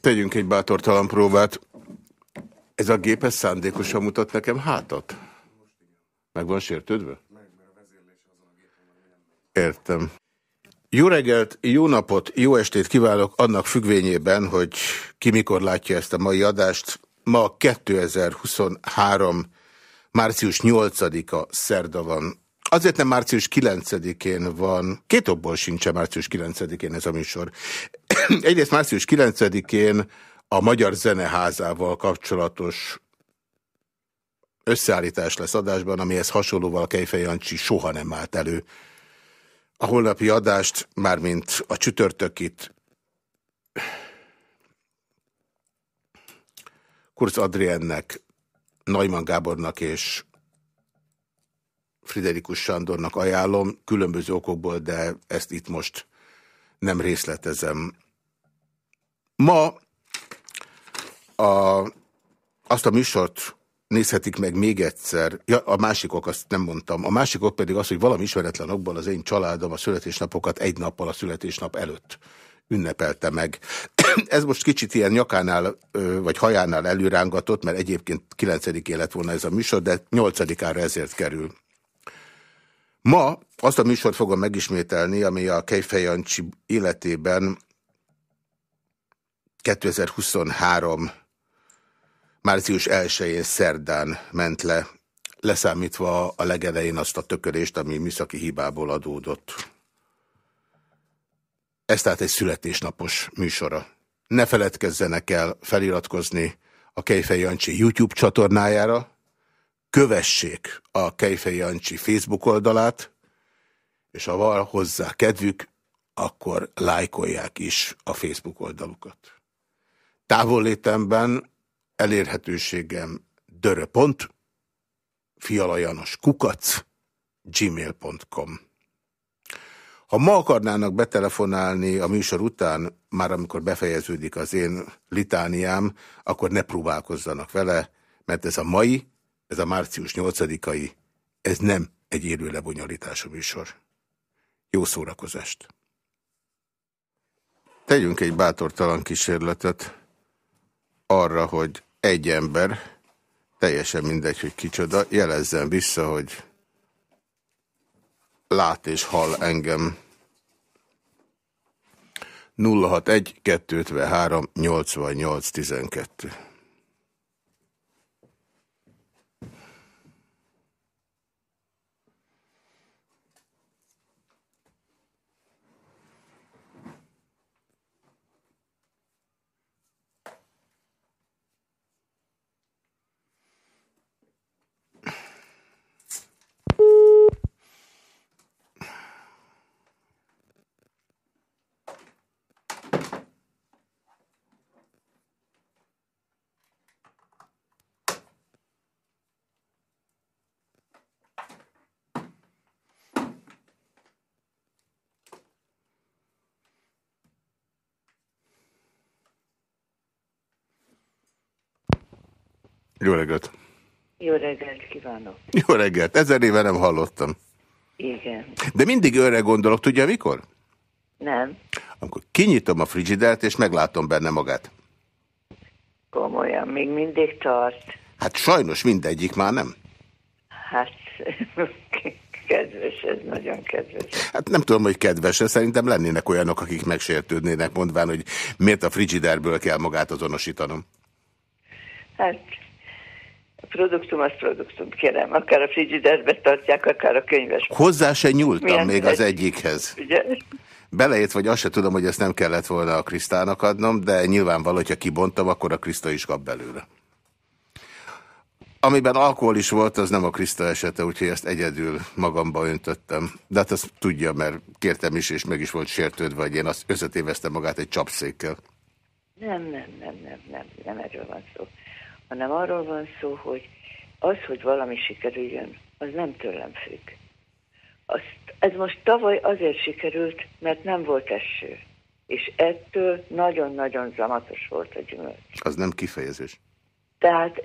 Tegyünk egy bátortalan próbát. Ez a gép ez szándékosan mutat nekem hátat? Meg van sértődve? Értem. Jó reggelt, jó napot, jó estét kívánok annak függvényében, hogy ki mikor látja ezt a mai adást. Ma 2023. március 8-a szerda van. Azért nem március 9-én van, két okból sincsen március 9-én ez a műsor. Egyrészt március 9-én a Magyar Zeneházával kapcsolatos összeállítás lesz adásban, amihez hasonlóval Kejfej Jancsi soha nem állt elő. A holnapi adást, mármint a csütörtökit, Kurz Adriennek, Neumann Gábornak és Friderikus Sándornak ajánlom, különböző okokból, de ezt itt most nem részletezem. Ma a, azt a műsort nézhetik meg még egyszer. Ja, a másikok azt nem mondtam. A másikok pedig az, hogy valami ismeretlen okból az én családom a születésnapokat egy nappal a születésnap előtt ünnepelte meg. Ez most kicsit ilyen nyakánál, vagy hajánál előrángatott, mert egyébként 9 lett volna ez a műsor, de 8-ára ezért kerül. Ma azt a műsort fogom megismételni, ami a Kejfej Jancsi életében 2023 március 1-én szerdán ment le, leszámítva a legelején azt a tökörést, ami műszaki hibából adódott. Ez tehát egy születésnapos műsora. Ne feledkezzenek el feliratkozni a Kejfej Jancsi YouTube csatornájára, kövessék a Kejfej Jancsi Facebook oldalát, és ha van hozzá kedvük, akkor lájkolják is a Facebook oldalukat. Távollétemben elérhetőségem dörö.pont, fialajanos kukac, gmail.com. Ha ma akarnának betelefonálni a műsor után, már amikor befejeződik az én litániám, akkor ne próbálkozzanak vele, mert ez a mai ez a március 8-ai, ez nem egy élő lebonyolítású műsor. Jó szórakozást! Tegyünk egy bátortalan kísérletet arra, hogy egy ember, teljesen mindegy, hogy kicsoda, jelezzen vissza, hogy lát és hall engem. 061 253 88 12 Jó reggelt! Jó reggelt kívánok! Jó reggelt! Ezer éve nem hallottam. Igen. De mindig őre gondolok, tudja mikor? Nem. Amikor kinyitom a frigidert, és meglátom benne magát. Komolyan, még mindig tart. Hát sajnos mindegyik már nem. Hát, kedves, ez nagyon kedves. Hát nem tudom, hogy kedves, szerintem lennének olyanok, akik megsértődnének, mondván, hogy miért a frigiderből kell magát azonosítanom. Hát produktum az produktum, kérem. Akár a frigiderbe tartják, akár a könyves. Hozzá se nyúltam Milyen még az egyikhez. Ugye? Belejét, vagy azt se tudom, hogy ezt nem kellett volna a Krisztának adnom, de nyilvánvaló, hogyha kibontom, akkor a Kriszta is kap belőle. Amiben alkohol is volt, az nem a Kriszta esete, úgyhogy ezt egyedül magamba öntöttem. De hát azt tudja, mert kértem is, és meg is volt sértődve, hogy én azt összetéveztem magát egy csapszékkel. Nem, nem, nem, nem, nem, nem erről van szó hanem arról van szó, hogy az, hogy valami sikerüljön, az nem tőlem függ. Azt, ez most tavaly azért sikerült, mert nem volt eső. És ettől nagyon-nagyon zamatos volt a gyümölcs. Az nem kifejezés. Tehát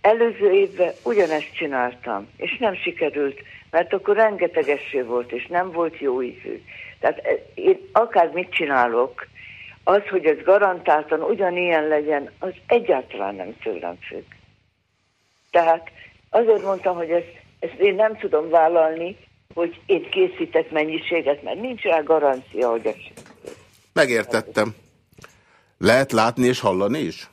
előző évben ugyanezt csináltam, és nem sikerült, mert akkor rengeteg eső volt, és nem volt jó ízű. Tehát én akár mit csinálok, az, hogy ez garantáltan ugyanilyen legyen, az egyáltalán nem tőlem függ. Tehát azért mondtam, hogy ezt, ezt én nem tudom vállalni, hogy én készítek mennyiséget, mert nincs rá garancia, hogy ez... Megértettem. Lehet látni és hallani is?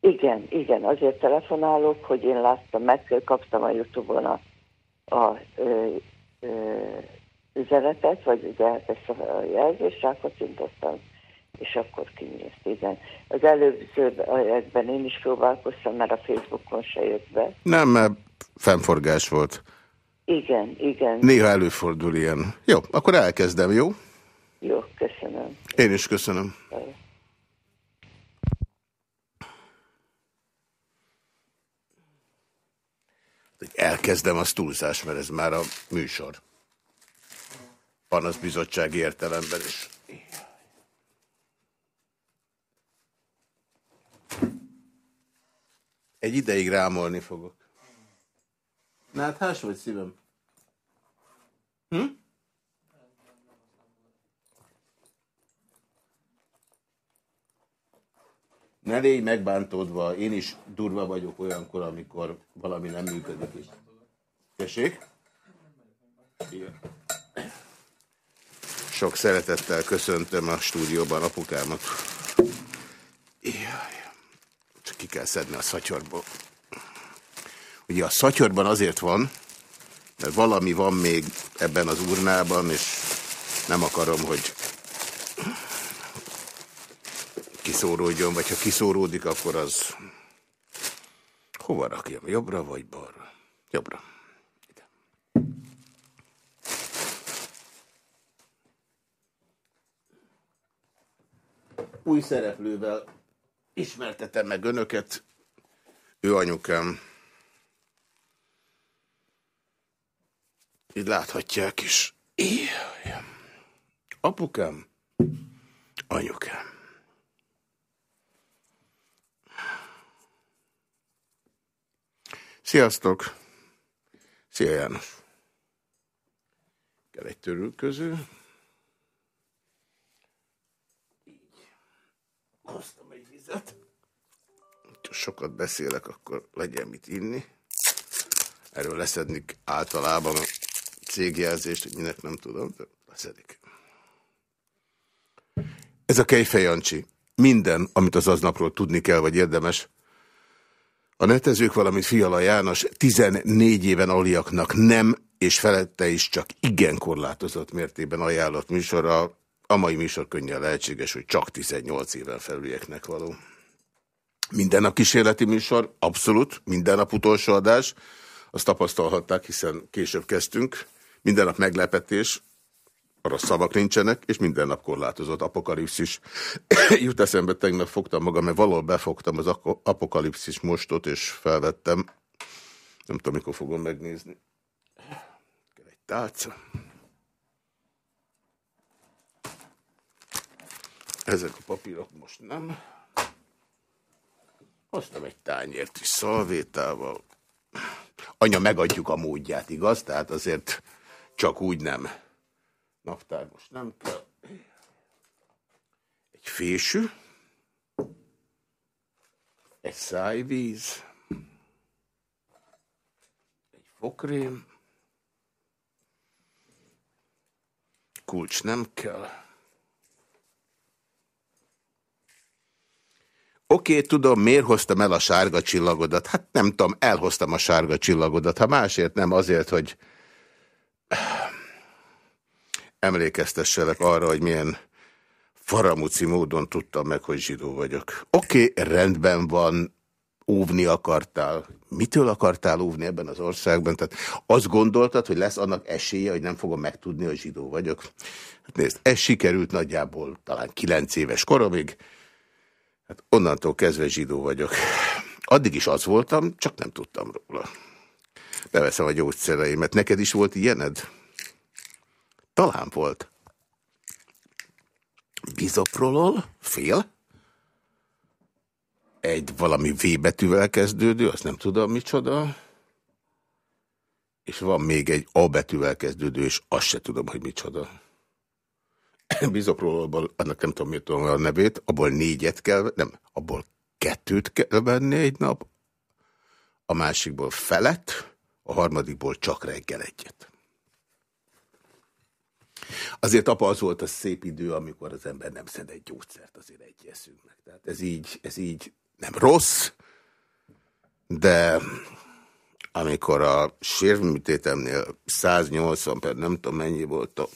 Igen, igen, azért telefonálok, hogy én láttam, megkaptam a Youtube-on a, a ö, ö, üzenetet, vagy ugye ezt a jelzést, rákacintottam, és akkor kinyílt. Az előzőben én is próbálkoztam, mert a Facebookon se jött be. Nem, mert fennforgás volt. Igen, igen. Néha előfordul ilyen. Jó, akkor elkezdem, jó? Jó, köszönöm. Én is köszönöm. Hogy elkezdem, az túlzás, mert ez már a műsor. Panaszbizottsági értelemben is. Egy ideig rámolni fogok. Na hát hás vagy szívem? Hm? Ne légy megbántódva, én is durva vagyok olyankor, amikor valami nem működik is. Tessék? Igen. Sok szeretettel köszöntöm a stúdióban apukámat. Jaj, ki kell szedni a szatyorból. Ugye a szatyorban azért van, mert valami van még ebben az urnában, és nem akarom, hogy kiszóródjon, vagy ha kiszóródik, akkor az... Hova rakjam? Jobbra vagy balra? Jobbra. Új szereplővel ismertetem meg önöket. Ő anyukám. Így láthatják is. Ijjaj. Apukám, anyukám. Sziasztok! Szia János! Kell egy törülköző. Így. Hoztam vizet. Sokat beszélek, akkor legyen mit inni. Erről leszedni általában a cégjelzést, hogy minek nem tudom, de leszedik. Ez a Kejfej Jancsi. Minden, amit az aznapról tudni kell, vagy érdemes, a netezők, valamint Fiala János 14 éven aliaknak nem, és felette is csak igen korlátozott mértében ajánlott műsora. A mai műsor könnyen lehetséges, hogy csak 18 éven felülieknek való. Minden nap kísérleti műsor, abszolút, minden nap utolsó adás. Azt tapasztalhatták, hiszen később kezdtünk. Minden nap meglepetés, arra szavak nincsenek, és minden nap korlátozott apokalipszis. Jut eszembe, tegnap fogtam magam, mert valahol befogtam az apokalipszis mostot, és felvettem. Nem tudom, mikor fogom megnézni. Kell egy tálca. Ezek a papírok most nem. Hoztam egy tányért is szalvétával. Anya, megadjuk a módját, igaz? Tehát azért csak úgy nem. Naptár most nem kell. Egy fésű. Egy szájvíz. Egy fokrém. Kulcs nem kell. Oké, okay, tudom, miért hoztam el a sárga csillagodat? Hát nem tudom, elhoztam a sárga csillagodat. Ha másért nem, azért, hogy emlékeztesselek arra, hogy milyen faramuci módon tudtam meg, hogy zsidó vagyok. Oké, okay, rendben van, óvni akartál. Mitől akartál óvni ebben az országban? Tehát azt gondoltad, hogy lesz annak esélye, hogy nem fogom megtudni, hogy zsidó vagyok? Hát nézd, ez sikerült nagyjából talán kilenc éves koromig. Hát onnantól kezdve zsidó vagyok. Addig is az voltam, csak nem tudtam róla. Beveszem a gyógyszereimet. Neked is volt ilyened? Talán volt. Bizoprolol, fél. Egy valami V betűvel kezdődő, azt nem tudom micsoda. És van még egy A betűvel kezdődő, és azt se tudom, hogy micsoda. bizopról, annak nem tudom, miért tudom a nevét, abból négyet kell, nem, abból kettőt kell venni egy nap, a másikból felet, a harmadikból csak reggel egyet. Azért apa az volt a szép idő, amikor az ember nem szed egy gyógyszert, azért egy eszünk meg. Tehát ez így, ez így nem rossz, de amikor a sérvműtétemnél 180 per nem tudom mennyi volt a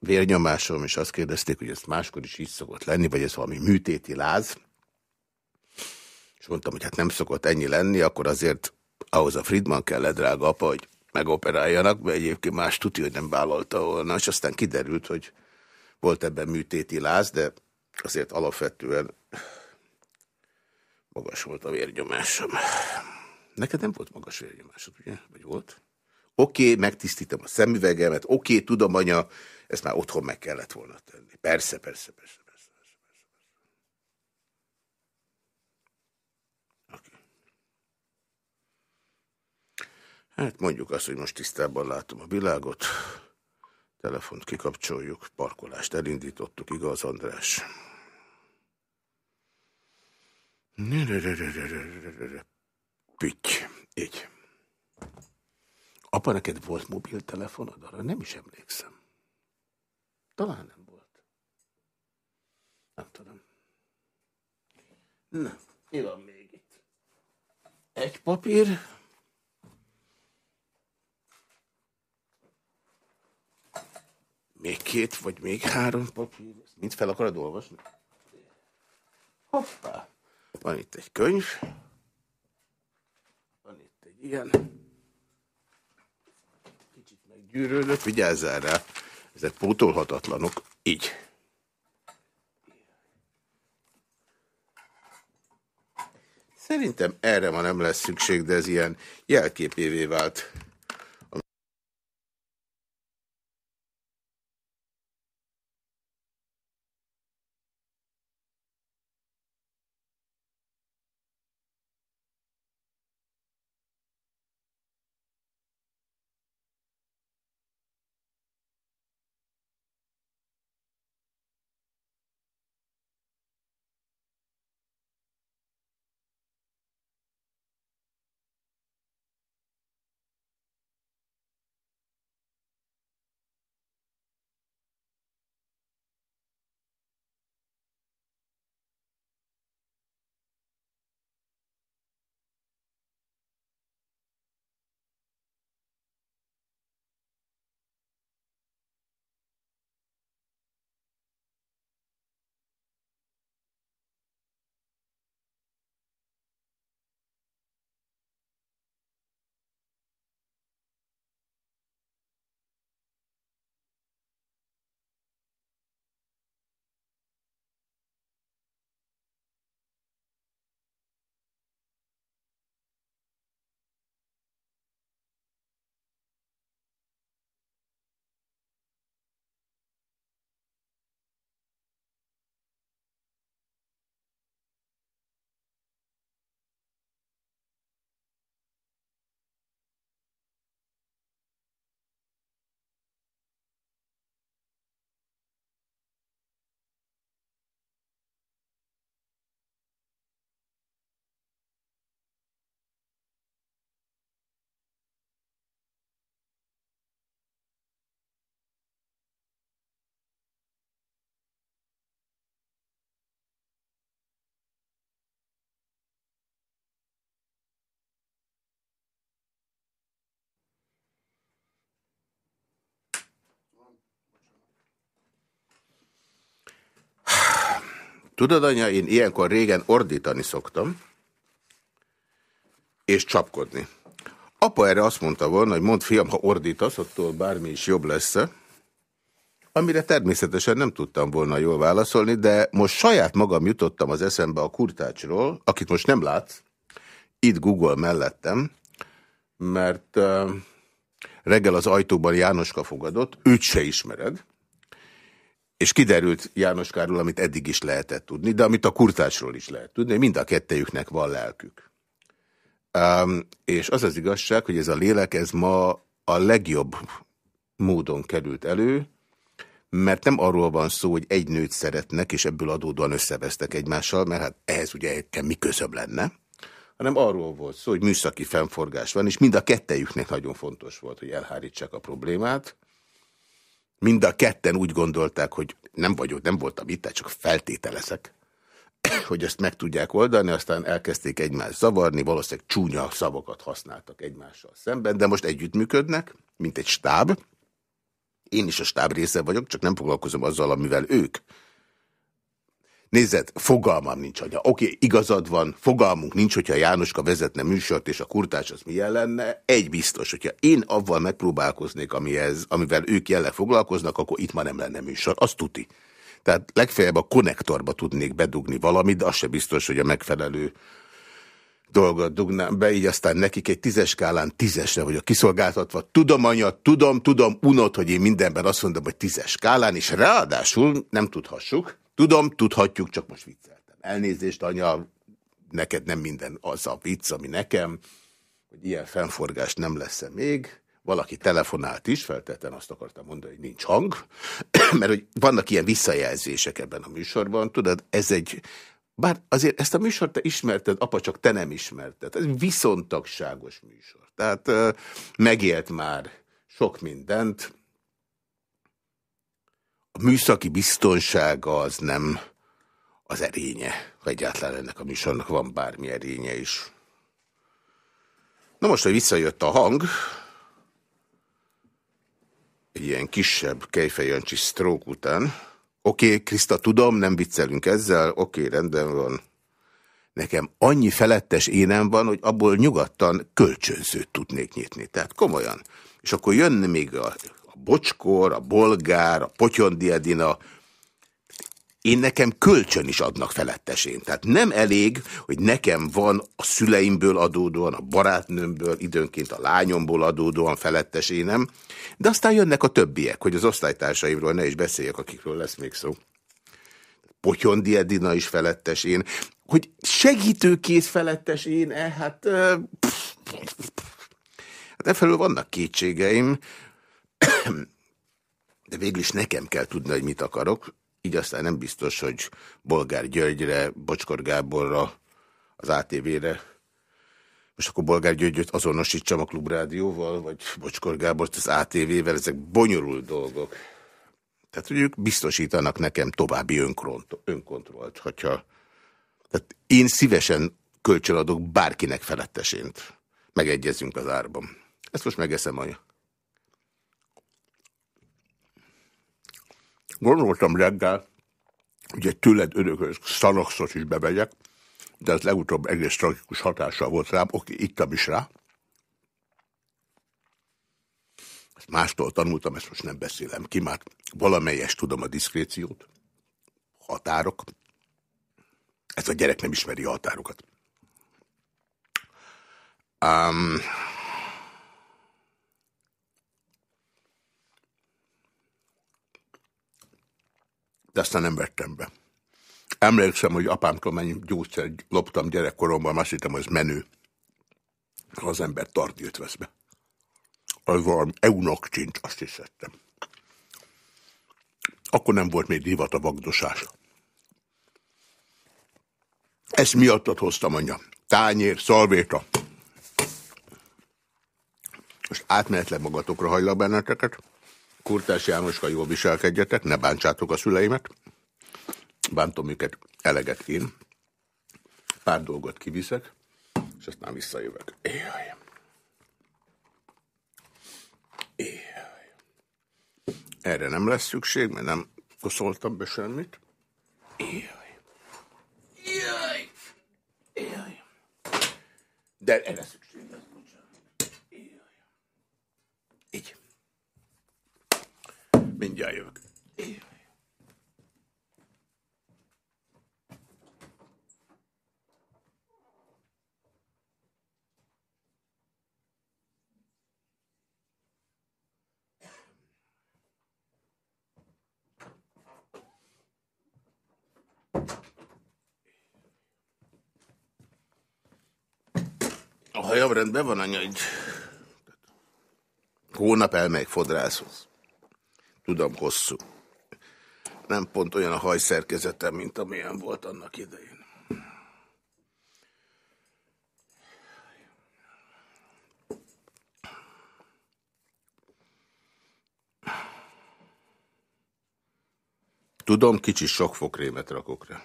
vérnyomásom, és azt kérdezték, hogy ez máskor is így szokott lenni, vagy ez valami műtéti láz, és mondtam, hogy hát nem szokott ennyi lenni, akkor azért ahhoz a Friedman kellett, drága apa, hogy megoperáljanak, mert egyébként más tudja, hogy nem vállalta volna, és aztán kiderült, hogy volt ebben műtéti láz, de azért alapvetően magas volt a vérnyomásom. Neked nem volt magas vérnyomásod, ugye? Vagy volt? Oké, okay, megtisztítom a szemüvegemet, oké, okay, tudom, anya, ezt már otthon meg kellett volna tenni. Persze, persze, persze. persze, persze, persze. Hát mondjuk azt, hogy most tisztában látom a világot. Telefont kikapcsoljuk, parkolást elindítottuk, igaz, András? Pitty. Így. Apa, neked volt mobiltelefonod? Arra nem is emlékszem. Talán nem volt. Nem tudom. Na, mi van még itt? Egy papír. Még két, vagy még három papír. Mind fel akarod olvasni? Hoppá. Van itt egy könyv. Van itt egy ilyen. Meggyűrődött, vigyázzál rá. Ezek pótolhatatlanok. Így. Szerintem erre ma nem lesz szükség, de ez ilyen jelképévé vált. Tudod, anya, én ilyenkor régen ordítani szoktam, és csapkodni. Apa erre azt mondta volna, hogy mondd fiam, ha ordítasz, attól bármi is jobb lesz -e. Amire természetesen nem tudtam volna jól válaszolni, de most saját magam jutottam az eszembe a kurtácsról, akit most nem látsz, itt Google mellettem, mert uh, reggel az ajtóban Jánoska fogadott, őt se ismered, és kiderült János Kárról, amit eddig is lehetett tudni, de amit a kurtásról is lehet tudni, mind a kettejüknek van lelkük. Um, és az az igazság, hogy ez a lélek, ez ma a legjobb módon került elő, mert nem arról van szó, hogy egy nőt szeretnek, és ebből adódóan összevesztek egymással, mert hát ehhez ugye mi közöbb lenne, hanem arról volt szó, hogy műszaki fennforgás van, és mind a kettejüknek nagyon fontos volt, hogy elhárítsák a problémát. Mind a ketten úgy gondolták, hogy nem vagyok, nem voltam itt, csak feltételezek, hogy ezt meg tudják oldani, aztán elkezdték egymást zavarni, valószínűleg csúnya szavakat használtak egymással szemben, de most együttműködnek, mint egy stáb. Én is a stáb része vagyok, csak nem foglalkozom azzal, amivel ők Nézed, fogalmam nincs, anya. Oké, okay, igazad van, fogalmunk nincs, hogyha Jánoska vezetne műsort, és a kurtás az milyen lenne. Egy biztos, hogyha én avval megpróbálkoznék, amihez, amivel ők jelenleg foglalkoznak, akkor itt ma nem lenne műsor. Azt tuti. Tehát legfeljebb a konnektorba tudnék bedugni valamit, de az se biztos, hogy a megfelelő dolgot dugnám be, így aztán nekik egy tízes skálán tízesre vagyok kiszolgáltatva. Tudom, anya, tudom, tudom, unod, hogy én mindenben azt mondom, hogy tízes skálán, és ráadásul nem tudhassuk, Tudom, tudhatjuk, csak most vicceltem. Elnézést, anya, neked nem minden az a vicc, ami nekem, hogy ilyen fennforgás nem lesz -e még. Valaki telefonált is, feltétlenül azt akartam mondani, hogy nincs hang, mert hogy vannak ilyen visszajelzések ebben a műsorban. Tudod, ez egy, bár azért ezt a műsort te ismerted, apa, csak te nem ismerted. Ez viszontagságos műsor. Tehát megélt már sok mindent, a műszaki biztonsága az nem az erénye, ha egyáltalán ennek a műsornak van bármi erénye is. Na most, hogy visszajött a hang, egy ilyen kisebb kejfejancsi stroke után, oké, okay, Kriszta, tudom, nem viccelünk ezzel, oké, okay, rendben van. Nekem annyi felettes énem van, hogy abból nyugodtan kölcsönzőt tudnék nyitni. Tehát komolyan. És akkor jönne még a bocskor, a bolgár, a potyondiedina, én nekem kölcsön is adnak felettesén. Tehát nem elég, hogy nekem van a szüleimből adódóan, a barátnőmből, időnként a lányomból adódóan felettesénem, de aztán jönnek a többiek, hogy az osztálytársaimról ne is beszéljek, akikről lesz még szó. Potyondi Edina is felettes én. Hogy segítőkész felettes én, -e? hát... Pff, hát efelől vannak kétségeim, de végül is nekem kell tudni, hogy mit akarok, így aztán nem biztos, hogy Bolgár Györgyre, Bocskor Gáborra, az ATV-re, most akkor Bolgár Györgyöt azonosítsam a klubrádióval, vagy Bocskor Gábort az ATV-vel, ezek bonyolult dolgok. Tehát, hogy ők biztosítanak nekem további önkontrollt, hogyha... Tehát én szívesen kölcsönadok bárkinek felettesént. Megegyezünk az árban. Ezt most megeszem, anya. Gondoltam reggel, egy tőled örökös szanaxot is bevegyek, de ez legutóbb egész tragikus hatással volt rám, oké, ittam is rá. Ezt mástól tanultam, ezt most nem beszélem ki, már valamelyes tudom a diszkréciót, határok. Ez a gyerek nem ismeri a határokat. Um, de aztán nem vettem be. Emlékszem, hogy apámtól mennyi gyógyszer loptam gyerekkoromban, azt hittem, hogy ez menő. Az ember tartjét vesz be. Az valami eunokcsint, azt hiszem. Akkor nem volt még divat a vagdosás. Ezt miattat hoztam, anya. Tányér, szalvéta. Most átmenetleg magatokra hajlak benneteket. Kurtás Jánoska, jól viselkedjetek, ne bántsátok a szüleimet. Bántom őket eleget én. Pár dolgot kiviszek, és aztán visszajövök. Éjjaj. Éjjaj. Erre nem lesz szükség, mert nem koszoltam be semmit. Éjjaj. Éjjaj. Éjjaj. De erre lesz. Mindjárt jövök. A hajam rendben van, anya, így hónap elmegy fodrászhoz. Tudom, hosszú. nem pont olyan a hajszerkezete, mint amilyen volt annak idején. Tudom, kicsi sok fokrémet rakok rá.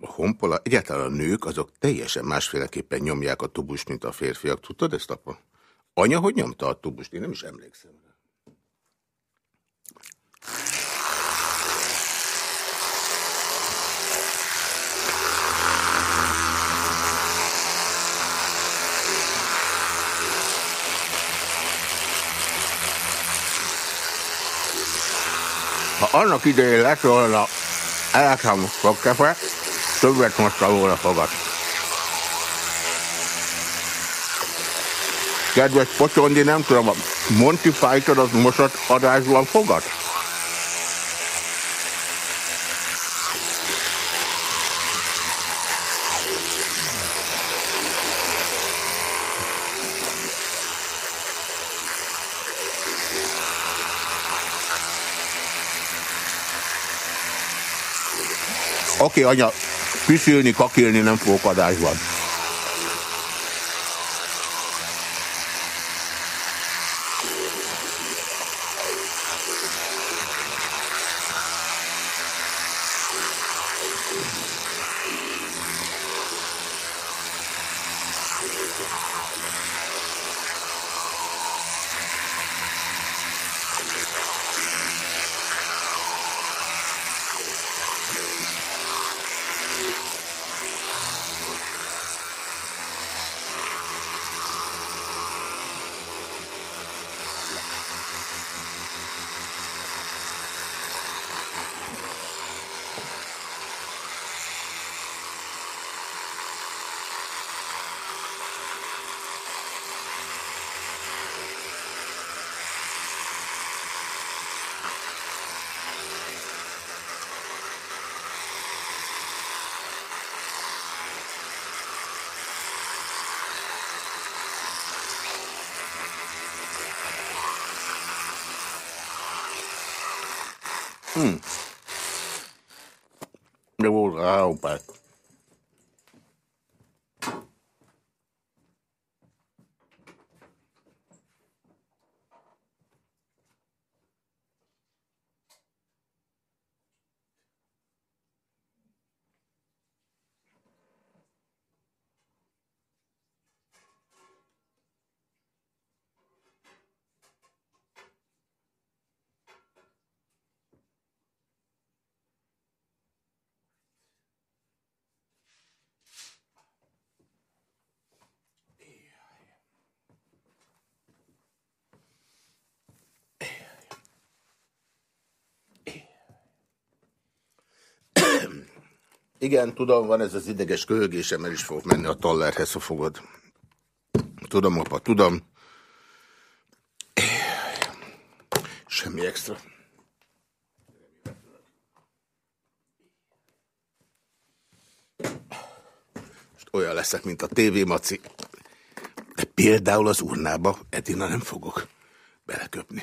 A honpola, egyáltalán a nők, azok teljesen másféleképpen nyomják a tubust, mint a férfiak. Tudtad ezt, apa? Anya, hogy nyomta a tubust? Én nem is emlékszem. Ha annak idején lett volna elektromos fogkefe, többet mostal volna fogad. Kedves Pocsondi, nem tudom, a Monty Python az mosott adásban fogad? Oké, okay, anya, piszülni, kakilni nem fogok adásban. Igen, tudom, van ez az ideges köhögésem, el is fog menni a tallerhez, ha fogod. Tudom, apa, tudom. Semmi extra. Most olyan leszek, mint a tévémaci. De például az urnába Edina nem fogok beleköpni.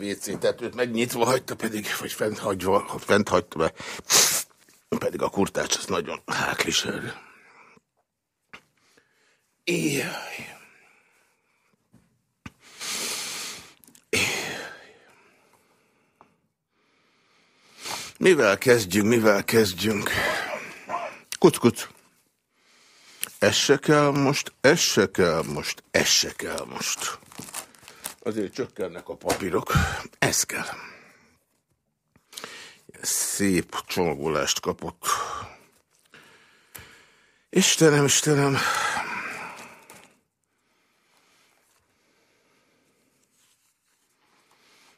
WC tetőt megnyitva hagyta, pedig, vagy fent, hagyva, fent hagyta be, pedig a kurtács az nagyon háklis erre. Éjjaj. Mivel kezdjünk, mivel kezdjünk? Kuc-kuc. Ez kell most, ez se kell most, ez se kell most. Azért csökkennek a papírok. Ez kell. Szép csomagolást kapott. Istenem, Istenem.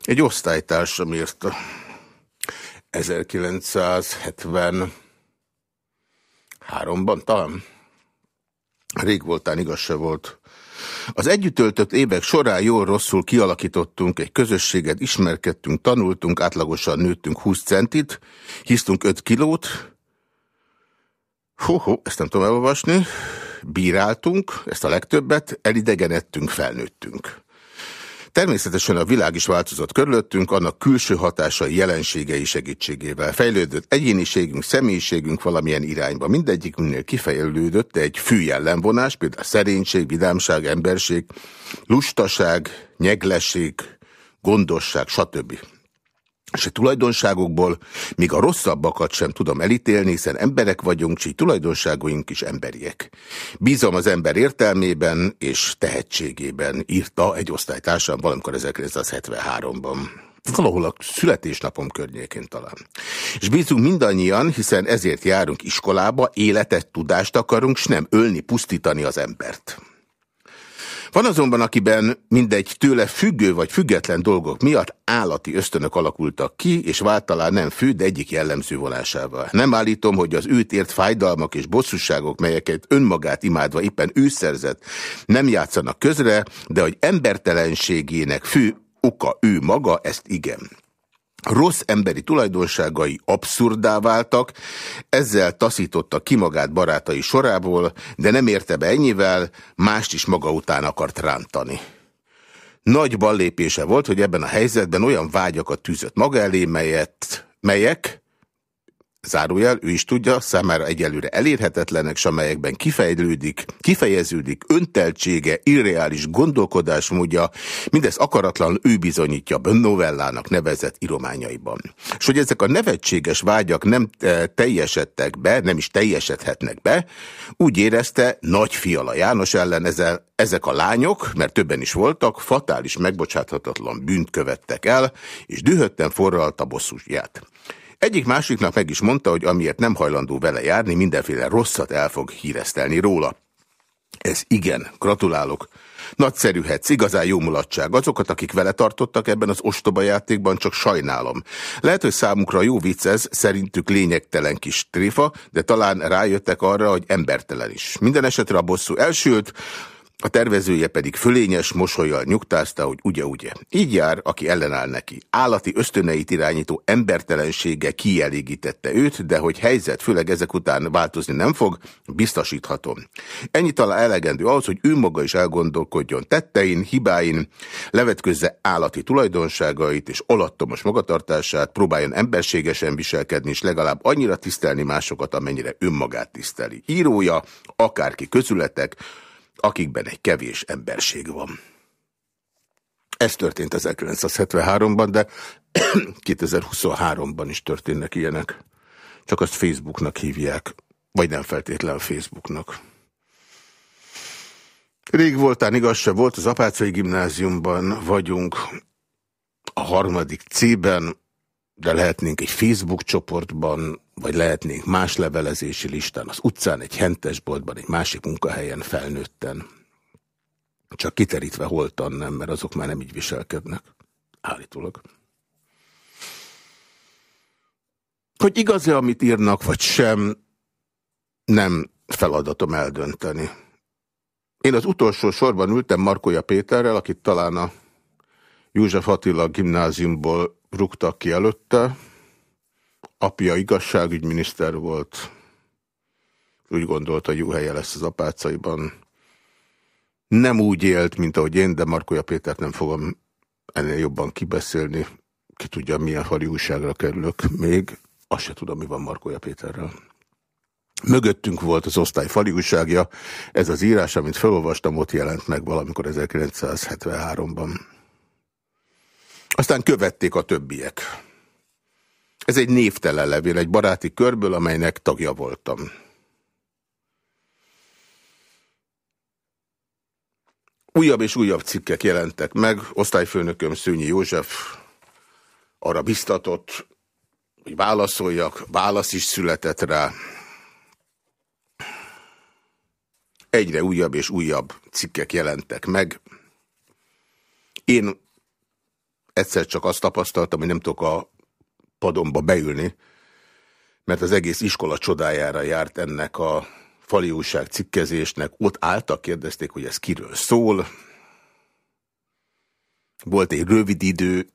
Egy osztálytársam írta. 1973-ban talán. Rég voltán igaz se volt. Az együtt töltött évek során jól-rosszul kialakítottunk egy közösséget, ismerkedtünk, tanultunk, átlagosan nőttünk 20 centit, hisztunk 5 kilót, hó, hó, ezt nem tudom elolvasni, bíráltunk, ezt a legtöbbet, elidegenedtünk, felnőttünk. Természetesen a világ is változott körülöttünk, annak külső hatásai jelenségei segítségével. Fejlődött egyéniségünk, személyiségünk valamilyen irányba. Mindegyikünknél kifejlődött egy fű jellemvonás, például szerénység, vidámság, emberség, lustaság, nyeglesség, gondosság, stb a tulajdonságokból még a rosszabbakat sem tudom elítélni, hiszen emberek vagyunk, és tulajdonságaink is emberiek. Bízom az ember értelmében és tehetségében, írta egy osztálytársam valamikor 1973-ban. Valahol a születésnapom környékén talán. És bízunk mindannyian, hiszen ezért járunk iskolába, életet, tudást akarunk, s nem ölni, pusztítani az embert. Van azonban, akiben mindegy tőle függő vagy független dolgok miatt állati ösztönök alakultak ki, és vált nem fő, de egyik jellemző vonásával. Nem állítom, hogy az őt ért fájdalmak és bosszúságok, melyeket önmagát imádva éppen ő szerzett, nem játszanak közre, de hogy embertelenségének fő oka ő maga, ezt igen rossz emberi tulajdonságai abszurdá váltak, ezzel taszította ki magát barátai sorából, de nem érte be ennyivel, mást is maga után akart rántani. Nagy ballépése volt, hogy ebben a helyzetben olyan vágyakat tűzött maga elé, melyet, melyek, zárójel, ő is tudja, számára egyelőre elérhetetlenek, s amelyekben kifejlődik, kifejeződik önteltsége, irreális gondolkodásmódja, mindez akaratlan ő bizonyítja novellának nevezett irományaiban. És hogy ezek a nevetséges vágyak nem e, teljesedtek be, nem is teljesedhetnek be, úgy érezte Nagy Fiala János ellen ezzel, ezek a lányok, mert többen is voltak, fatális, megbocsáthatatlan bűnt követtek el, és dühötten forralta bosszúját. Egyik másiknak meg is mondta, hogy amiért nem hajlandó vele járni, mindenféle rosszat el fog híresztelni róla. Ez igen, gratulálok. Nagyszerű hetsz, igazán jó mulatság. Azokat, akik vele tartottak ebben az ostoba játékban, csak sajnálom. Lehet, hogy számukra jó vicc ez, szerintük lényegtelen kis tréfa, de talán rájöttek arra, hogy embertelen is. Minden esetre a bosszú elsült, a tervezője pedig fölényes mosolyjal nyugtázta, hogy ugye-ugye. Így jár, aki ellenáll neki. Állati ösztöneit irányító embertelensége kielégítette őt, de hogy helyzet főleg ezek után változni nem fog, biztosíthatom. Ennyi talán elegendő ahhoz, hogy ő maga is elgondolkodjon tettein, hibáin, levetközze állati tulajdonságait és alattomos magatartását, próbáljon emberségesen viselkedni, és legalább annyira tisztelni másokat, amennyire önmagát tiszteli. Írója, akárki közületek, akikben egy kevés emberség van. Ez történt 1973-ban, de 2023-ban is történnek ilyenek. Csak azt Facebooknak hívják, vagy nem feltétlen Facebooknak. Rég voltán igaz se volt, az Apácai gimnáziumban vagyunk, a harmadik C-ben, de lehetnénk egy Facebook csoportban, vagy lehetnénk más levelezési listán, az utcán, egy hentesboltban, egy másik munkahelyen felnőtten. Csak kiterítve holtan nem, mert azok már nem így viselkednek. Állítólag. Hogy igaz-e, amit írnak, vagy sem, nem feladatom eldönteni. Én az utolsó sorban ültem Markolya Péterrel, akit talán a József Attila gimnáziumból rúgtak ki előtte. Apja igazságügyminiszter volt. Úgy gondolta, jó helye lesz az apácaiban. Nem úgy élt, mint ahogy én, de Markolya Pétert nem fogom ennél jobban kibeszélni. Ki tudja, milyen fali újságra kerülök még. Azt se tudom, mi van Markolya Péterrel. Mögöttünk volt az osztály fali. Ez az írás, amit felolvastam, ott jelent meg valamikor 1973-ban. Aztán követték a többiek. Ez egy névtelen levél, egy baráti körből, amelynek tagja voltam. Újabb és újabb cikkek jelentek meg. Osztályfőnököm Szőnyi József arra biztatott, hogy válaszoljak. Válasz is született rá. egyre újabb és újabb cikkek jelentek meg. Én egyszer csak azt tapasztaltam, hogy nem tudok a padomba beülni, mert az egész iskola csodájára járt ennek a fali újság cikkezésnek. Ott álltak, kérdezték, hogy ez kiről szól. Volt egy rövid idő,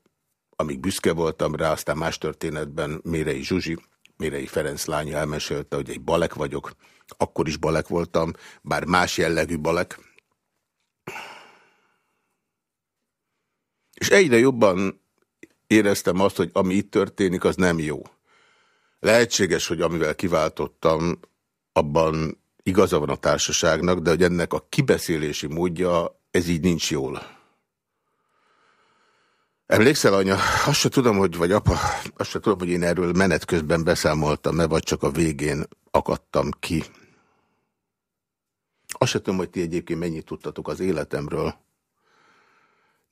amíg büszke voltam rá, aztán más történetben Mérei Zsuzsi, Mérei Ferenc lánya elmesélte, hogy egy balek vagyok. Akkor is balek voltam, bár más jellegű balek. És egyre jobban éreztem azt, hogy ami itt történik, az nem jó. Lehetséges, hogy amivel kiváltottam, abban igaza van a társaságnak, de hogy ennek a kibeszélési módja, ez így nincs jól. Emlékszel, anya? Azt se tudom, hogy, vagy apa, azt se tudom, hogy én erről menet közben beszámoltam-e, vagy csak a végén akadtam ki. Azt se tudom, hogy ti egyébként mennyit tudtatok az életemről.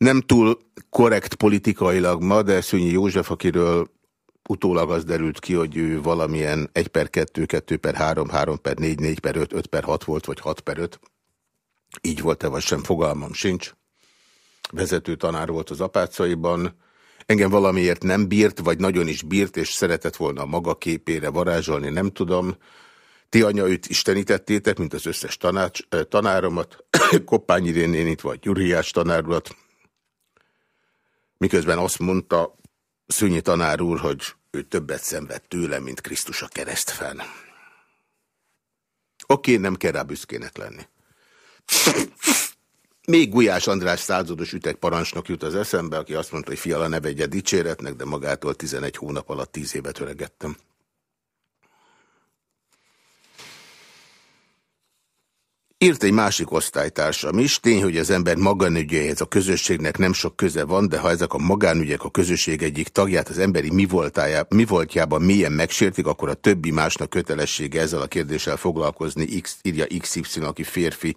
Nem túl korrekt politikailag ma, de Szűnyi József, akiről utólag az derült ki, hogy ő valamilyen 1 per 2, 2 per 3, 3 per 4, 4 per 5, 5 per 6 volt, vagy 6 per 5. Így volt-e, vagy sem, fogalmam sincs. Vezető tanár volt az apácaiban. Engem valamiért nem bírt, vagy nagyon is bírt, és szeretett volna maga képére varázsolni, nem tudom. Ti anya őt istenítettétek, mint az összes tanács, tanáromat, Koppányi nénit, vagy Gyuriás tanárulat. Miközben azt mondta, Szűnyi tanár úr, hogy ő többet szenved tőle, mint Krisztus a keresztfen. Oké, nem kell rá büszkének lenni. Még Gulyás András százados parancsnok jut az eszembe, aki azt mondta, hogy fiala ne vegye dicséretnek, de magától 11 hónap alatt 10 évet öregettem. Írt egy másik osztálytársam is, tény, hogy az ember magánügyéhez a közösségnek nem sok köze van, de ha ezek a magánügyek a közösség egyik tagját az emberi mi, voltájá, mi voltjában mélyen megsértik, akkor a többi másnak kötelessége ezzel a kérdéssel foglalkozni, X, írja XY, aki férfi.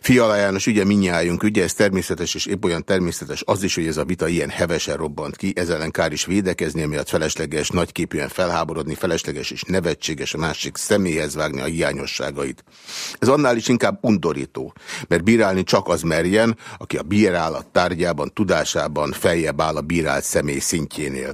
Fiala János, ugye minnyájunk, ugye ez természetes, és épp olyan természetes az is, hogy ez a vita ilyen hevesen robbant ki, ezzel ellen kár is védekezni, amiatt felesleges, nagyképűen felháborodni, felesleges és nevetséges a másik személyhez vágni a hiányosságait. Ez annál is inkább undorító, mert bírálni csak az merjen, aki a bírálat tárgyában, tudásában feljebb áll a bírált személy szintjénél.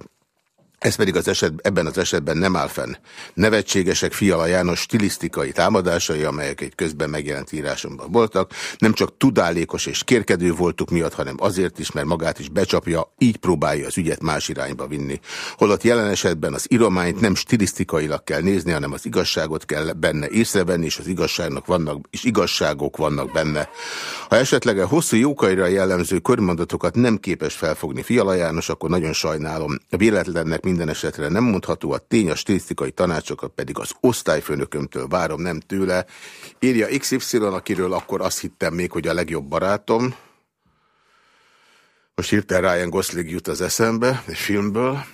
Ez pedig az eset, ebben az esetben nem áll fenn. Nevetségesek Fiala János stilisztikai támadásai, amelyek egy közben megjelent írásomban voltak, nem csak tudálékos és kérkedő voltuk miatt, hanem azért is, mert magát is becsapja, így próbálja az ügyet más irányba vinni. Holott jelen esetben az irományt nem stilisztikailag kell nézni, hanem az igazságot kell benne észrevenni, és az igazságnak vannak, és igazságok vannak benne. Ha esetleg a hosszú jókaira jellemző körmondatokat nem képes felfogni Fiala János, akkor nagyon sajnálom. Véletlennek minden esetre nem mondható, a tény, a statisztikai tanácsokat pedig az osztályfőnökömtől várom, nem tőle. Írja XY, akiről akkor azt hittem még, hogy a legjobb barátom. Most hirtelen Ryan Gosling jut az eszembe, egy filmből,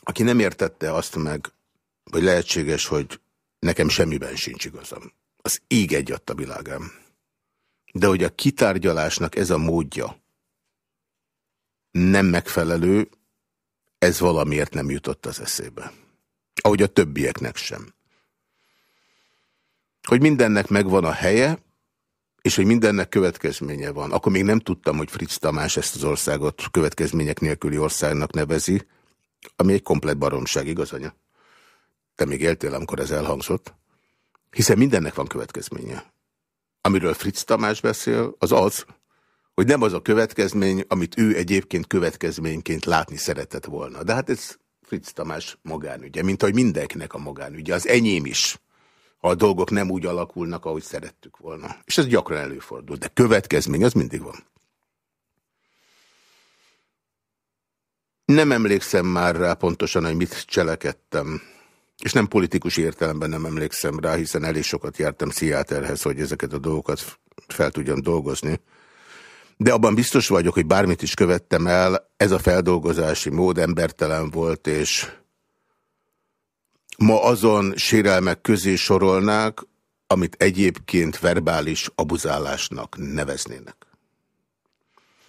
aki nem értette azt meg, hogy lehetséges, hogy nekem semmiben sincs igazam. Az ég egy a világám. De hogy a kitárgyalásnak ez a módja nem megfelelő, ez valamiért nem jutott az eszébe. Ahogy a többieknek sem. Hogy mindennek megvan a helye, és hogy mindennek következménye van. Akkor még nem tudtam, hogy Fritz Tamás ezt az országot következmények nélküli országnak nevezi, ami egy komplet baromság, igaz, anya? Te még éltél, amikor ez elhangzott? Hiszen mindennek van következménye. Amiről Fritz Tamás beszél, az az, hogy nem az a következmény, amit ő egyébként következményként látni szeretett volna. De hát ez Fritz Tamás magánügye, mint ahogy mindenkinek a magánügye, az enyém is, ha a dolgok nem úgy alakulnak, ahogy szerettük volna. És ez gyakran előfordul, de következmény az mindig van. Nem emlékszem már rá pontosan, hogy mit cselekedtem. És nem politikus értelemben nem emlékszem rá, hiszen elég sokat jártam pszichiáterhez, hogy ezeket a dolgokat fel tudjam dolgozni. De abban biztos vagyok, hogy bármit is követtem el, ez a feldolgozási mód embertelen volt, és ma azon sérelmek közé sorolnák, amit egyébként verbális abuzálásnak neveznének.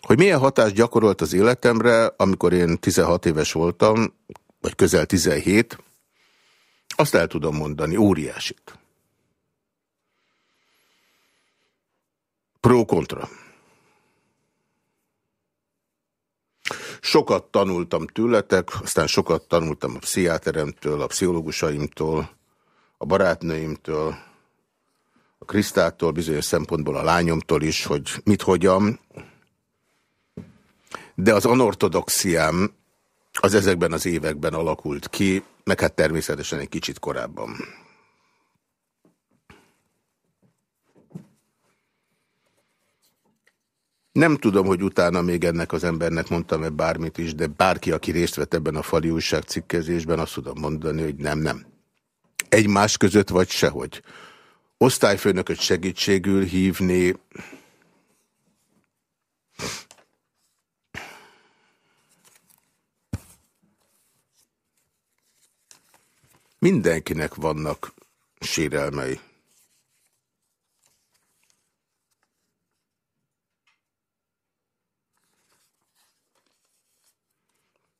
Hogy milyen hatást gyakorolt az életemre, amikor én 16 éves voltam, vagy közel 17, azt el tudom mondani, óriásit. Pro-kontra. Sokat tanultam tőletek, aztán sokat tanultam a pszichiáteremtől, a pszichológusaimtól, a barátnőimtől, a Krisztától, bizonyos szempontból a lányomtól is, hogy mit hogyan. De az anortodoxiám az ezekben az években alakult ki, meg hát természetesen egy kicsit korábban. Nem tudom, hogy utána még ennek az embernek mondtam-e bármit is, de bárki, aki részt vett ebben a fali újság cikkezésben, azt tudom mondani, hogy nem, nem. Egymás között vagy sehogy. Osztályfőnököt segítségül hívni... Mindenkinek vannak sérelmei.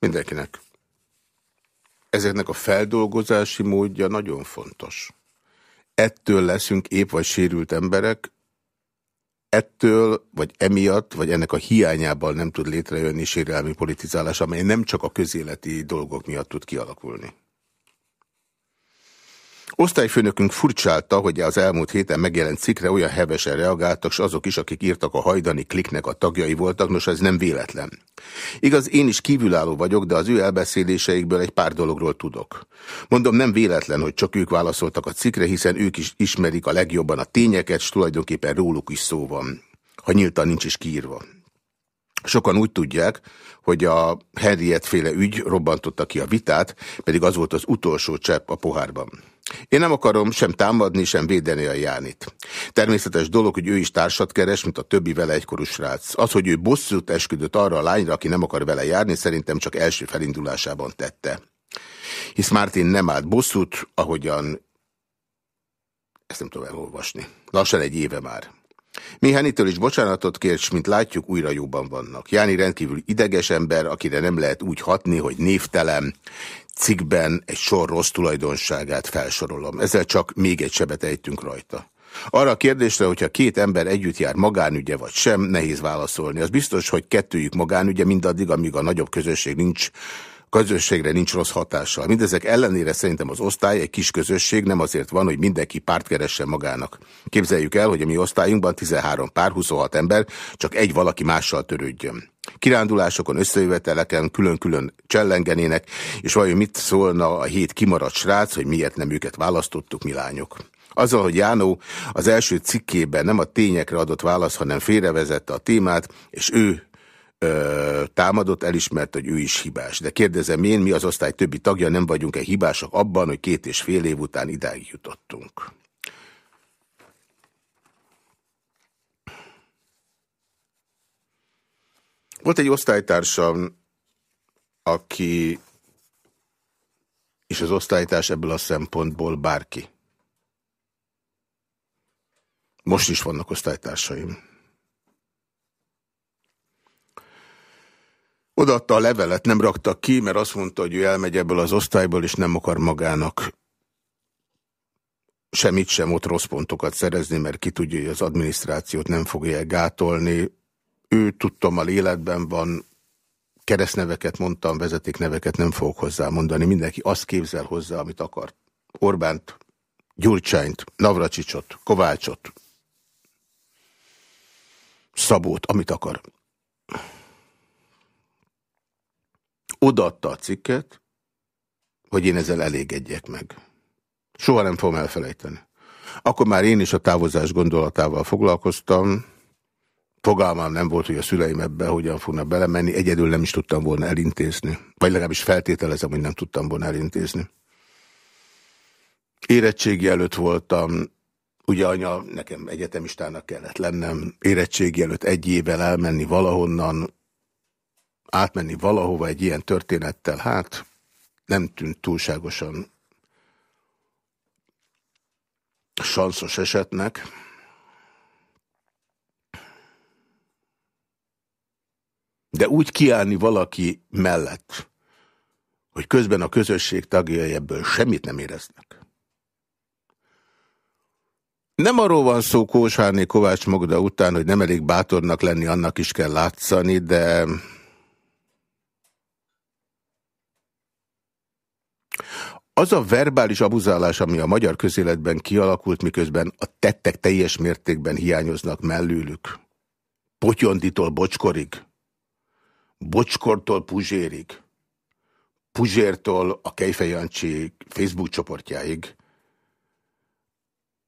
Mindenkinek. Ezeknek a feldolgozási módja nagyon fontos. Ettől leszünk épp vagy sérült emberek, ettől, vagy emiatt, vagy ennek a hiányában nem tud létrejönni sérelmi politizálás, amely nem csak a közéleti dolgok miatt tud kialakulni. Osztályfőnökünk furcsálta, hogy az elmúlt héten megjelent cikkre olyan hevesen reagáltak, s azok is, akik írtak a hajdani kliknek a tagjai voltak, nos ez nem véletlen. Igaz, én is kívülálló vagyok, de az ő elbeszéléseikből egy pár dologról tudok. Mondom, nem véletlen, hogy csak ők válaszoltak a cikkre, hiszen ők is ismerik a legjobban a tényeket, s tulajdonképpen róluk is szó van, ha nyíltan nincs is kiírva. Sokan úgy tudják, hogy a Henriett féle ügy robbantotta ki a vitát, pedig az volt az utolsó csepp a pohárban. Én nem akarom sem támadni, sem védeni a Jánit. Természetes dolog, hogy ő is társat keres, mint a többi vele egykorú srác. Az, hogy ő bosszút esküdött arra a lányra, aki nem akar vele járni, szerintem csak első felindulásában tette. Hisz Mártin nem állt bosszút, ahogyan ezt nem tudom elolvasni. Lassan egy éve már. Mihánitől is bocsánatot kért, mint látjuk, újra jóban vannak. Jáni rendkívül ideges ember, akire nem lehet úgy hatni, hogy névtelen, cikkben egy sor rossz tulajdonságát felsorolom. Ezzel csak még egy sebet ejtünk rajta. Arra a kérdésre, hogyha két ember együtt jár magánügye vagy sem, nehéz válaszolni. Az biztos, hogy kettőjük magánügye mindaddig, amíg a nagyobb közösség nincs közösségre nincs rossz hatással. Mindezek ellenére szerintem az osztály egy kis közösség nem azért van, hogy mindenki párt keressen magának. Képzeljük el, hogy a mi osztályunkban 13 pár, 26 ember, csak egy valaki mással törődjön. Kirándulásokon, összejöveteleken külön-külön csellengenének, és vajon mit szólna a hét kimaradt srác, hogy miért nem őket választottuk, mi lányok. Azzal, hogy Jánó az első cikkében nem a tényekre adott válasz, hanem félrevezette a témát, és ő ö, támadott, elismerte, hogy ő is hibás. De kérdezem én, mi az osztály többi tagja nem vagyunk-e hibások abban, hogy két és fél év után idáig jutottunk. Volt egy osztálytársam, aki, és az osztálytárs ebből a szempontból bárki. Most is vannak osztálytársaim. Odaadta a levelet, nem rakta ki, mert azt mondta, hogy ő elmegy ebből az osztályból, és nem akar magának semmit sem ott rossz pontokat szerezni, mert ki tudja, hogy az adminisztrációt nem fogja gátolni. Ő tudtam, életben van, keresztneveket mondtam, vezetékneveket nem fogok hozzá mondani. Mindenki azt képzel hozzá, amit akar. Orbánt, Gyurcsányt, Navracsicsot, Kovácsot, Szabót, amit akar. Odaadta a cikket, hogy én ezzel elégedjek meg. Soha nem fogom elfelejteni. Akkor már én is a távozás gondolatával foglalkoztam. Fogalmam nem volt, hogy a szüleim ebbe hogyan fognak belemenni. Egyedül nem is tudtam volna elintézni. Vagy legalábbis feltételezem, hogy nem tudtam volna elintézni. Érettségi előtt voltam, ugye anya, nekem egyetemistának kellett lennem, érettségi előtt egy évvel elmenni valahonnan, átmenni valahova egy ilyen történettel, hát nem tűnt túlságosan sanszos esetnek. De úgy kiállni valaki mellett, hogy közben a közösség tagjai ebből semmit nem éreznek. Nem arról van szó Kósárné Kovács Magda után, hogy nem elég bátornak lenni, annak is kell látszani, de... Az a verbális abuzálás, ami a magyar közéletben kialakult, miközben a tettek teljes mértékben hiányoznak mellőlük. Potyonditól bocskorig, bocskortól puzsérig, puzsértól a Kejfejancsi Facebook csoportjáig,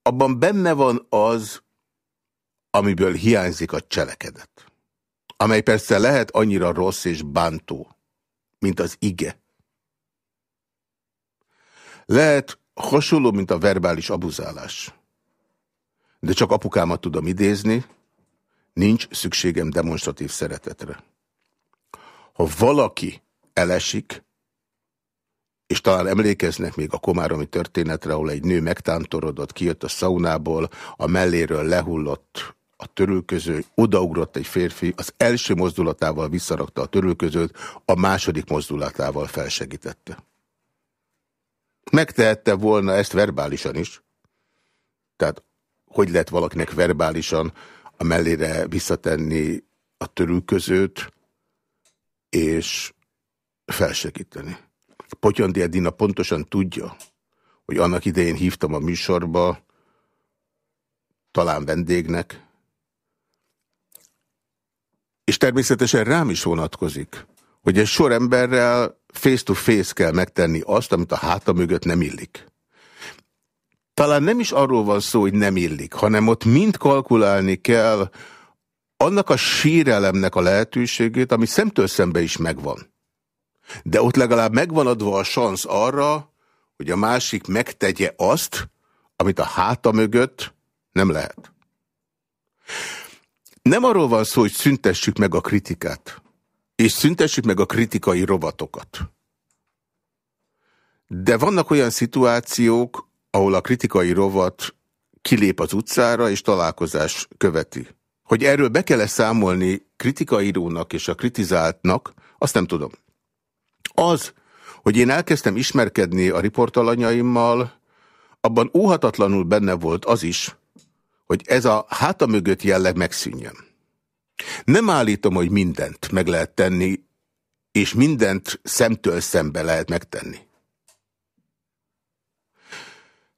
abban benne van az, amiből hiányzik a cselekedet. Amely persze lehet annyira rossz és bántó, mint az ige. Lehet hasonló, mint a verbális abuzálás. De csak apukámat tudom idézni, nincs szükségem demonstratív szeretetre. Ha valaki elesik, és talán emlékeznek még a komáromi történetre, ahol egy nő megtántorodott, kijött a szaunából, a melléről lehullott a törülköző, odaugrott egy férfi, az első mozdulatával visszarakta a törülközőt, a második mozdulatával felsegítette. Megtehette volna ezt verbálisan is. Tehát hogy lehet valakinek verbálisan a mellére visszatenni a törülközőt, és felsegíteni. Potyondi Edina pontosan tudja, hogy annak idején hívtam a műsorba, talán vendégnek, és természetesen rám is vonatkozik, hogy egy sor emberrel face-to-face -face kell megtenni azt, amit a háta mögött nem illik. Talán nem is arról van szó, hogy nem illik, hanem ott mind kalkulálni kell annak a sírelemnek a lehetőségét, ami szemtől szembe is megvan. De ott legalább megvan adva a szansz arra, hogy a másik megtegye azt, amit a háta mögött nem lehet. Nem arról van szó, hogy szüntessük meg a kritikát, és szüntessük meg a kritikai rovatokat. De vannak olyan szituációk, ahol a kritikai rovat kilép az utcára, és találkozás követi. Hogy erről be kell -e számolni kritikaírónak és a kritizáltnak, azt nem tudom. Az, hogy én elkezdtem ismerkedni a riportalanyaimmal, abban óhatatlanul benne volt az is, hogy ez a háta mögött jelleg megszűnjön. Nem állítom, hogy mindent meg lehet tenni, és mindent szemtől szembe lehet megtenni.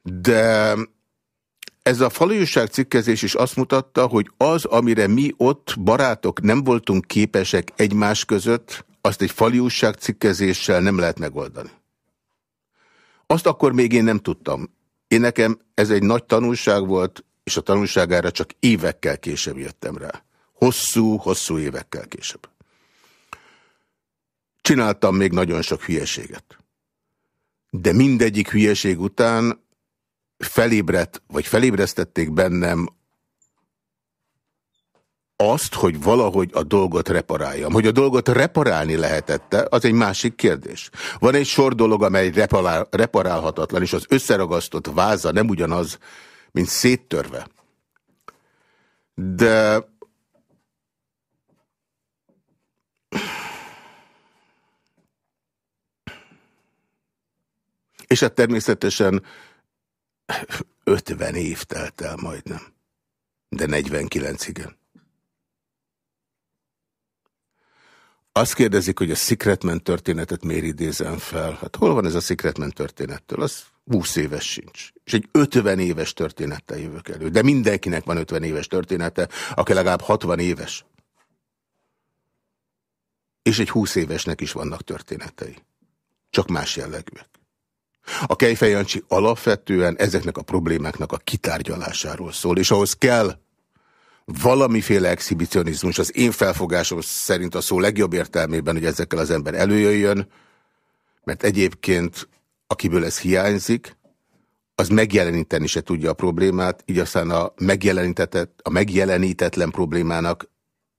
De ez a falujúság cikkezés is azt mutatta, hogy az, amire mi ott barátok nem voltunk képesek egymás között, azt egy faliúság cikkezéssel nem lehet megoldani. Azt akkor még én nem tudtam. Én nekem ez egy nagy tanulság volt, és a tanulságára csak évekkel később jöttem rá. Hosszú, hosszú évekkel később. Csináltam még nagyon sok hülyeséget. De mindegyik hülyeség után felébredt, vagy felébresztették bennem azt, hogy valahogy a dolgot reparáljam. Hogy a dolgot reparálni lehetette, az egy másik kérdés. Van egy sor dolog, amely reparál, reparálhatatlan, és az összeragasztott váza nem ugyanaz, mint széttörve. De és hát természetesen 50 év telt el majdnem. De 49 igen. Azt kérdezik, hogy a Secretman történetet miért idézem fel. Hát hol van ez a Secretman történettől? Az 20 éves sincs. És egy 50 éves történettel jövök elő. De mindenkinek van 50 éves története, aki legalább 60 éves. És egy 20 évesnek is vannak történetei. Csak más jellegűek. A Kejfejancsi alapvetően ezeknek a problémáknak a kitárgyalásáról szól, és ahhoz kell valamiféle exhibicionizmus, az én felfogásom szerint a szó legjobb értelmében, hogy ezekkel az ember előjöjjön, mert egyébként akiből ez hiányzik, az megjeleníteni se tudja a problémát, így aztán a, megjelenítetett, a megjelenítetlen problémának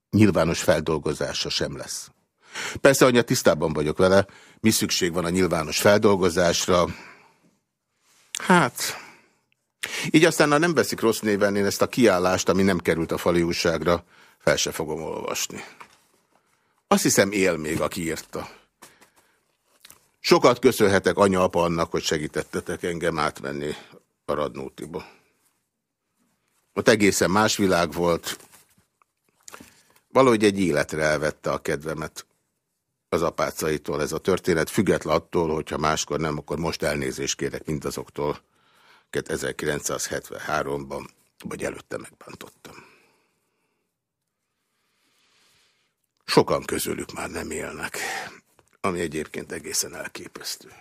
nyilvános feldolgozása sem lesz. Persze, anya tisztában vagyok vele, mi szükség van a nyilvános feldolgozásra. Hát, így aztán, ha nem veszik rossz néven, én ezt a kiállást, ami nem került a fali újságra, fel se fogom olvasni. Azt hiszem él még, aki írta. Sokat köszönhetek anya-apa annak, hogy segítettetek engem átmenni a Radnótiba. Ott egészen más világ volt. Valahogy egy életre elvette a kedvemet az apácaitól ez a történet, független attól, hogyha máskor nem, akkor most elnézést kérek mindazoktól, akiket 1973-ban vagy előtte megbántottam. Sokan közülük már nem élnek, ami egyébként egészen elképesztő.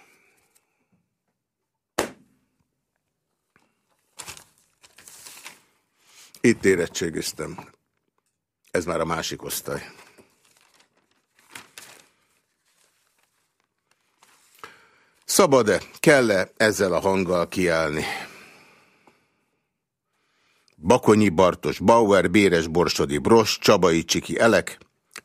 Itt érettségiztem. Ez már a másik osztály. Szabad-e, kell-e ezzel a hanggal kiállni? Bakonyi Bartos, Bauer, Béres Borsodi, Bros, Csabai Csiki Elek,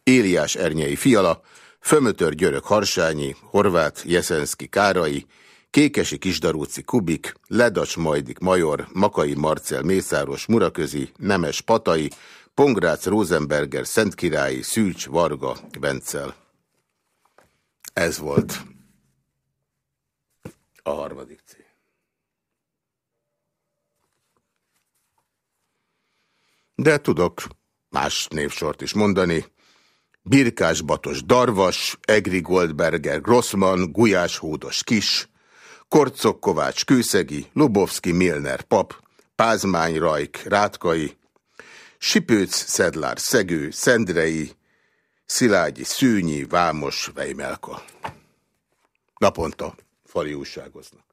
Éliás Ernyei Fiala, Fömötör Györök Harsányi, Horváth Jeszenszki Kárai, Kékesi Kisdarúci Kubik, Ledacs Majdik Major, Makai Marcel Mészáros Muraközi, Nemes Patai, Pongrác Rosenberger Szentkirályi, Szűcs Varga Vencel. Ez volt a harmadik cél. De tudok más névsort is mondani. Birkás Batos Darvas, Egri Goldberger Grossman, Gulyás Hódos Kis, Korcok Kovács Kőszegi, Lubovski Milner Pap, Pázmány Rajk Rátkai, Sipőc Szedlár Szegő, Szendrei, Szilágyi Szűnyi, Vámos, Vejmelka. Naponta fali újságoznak.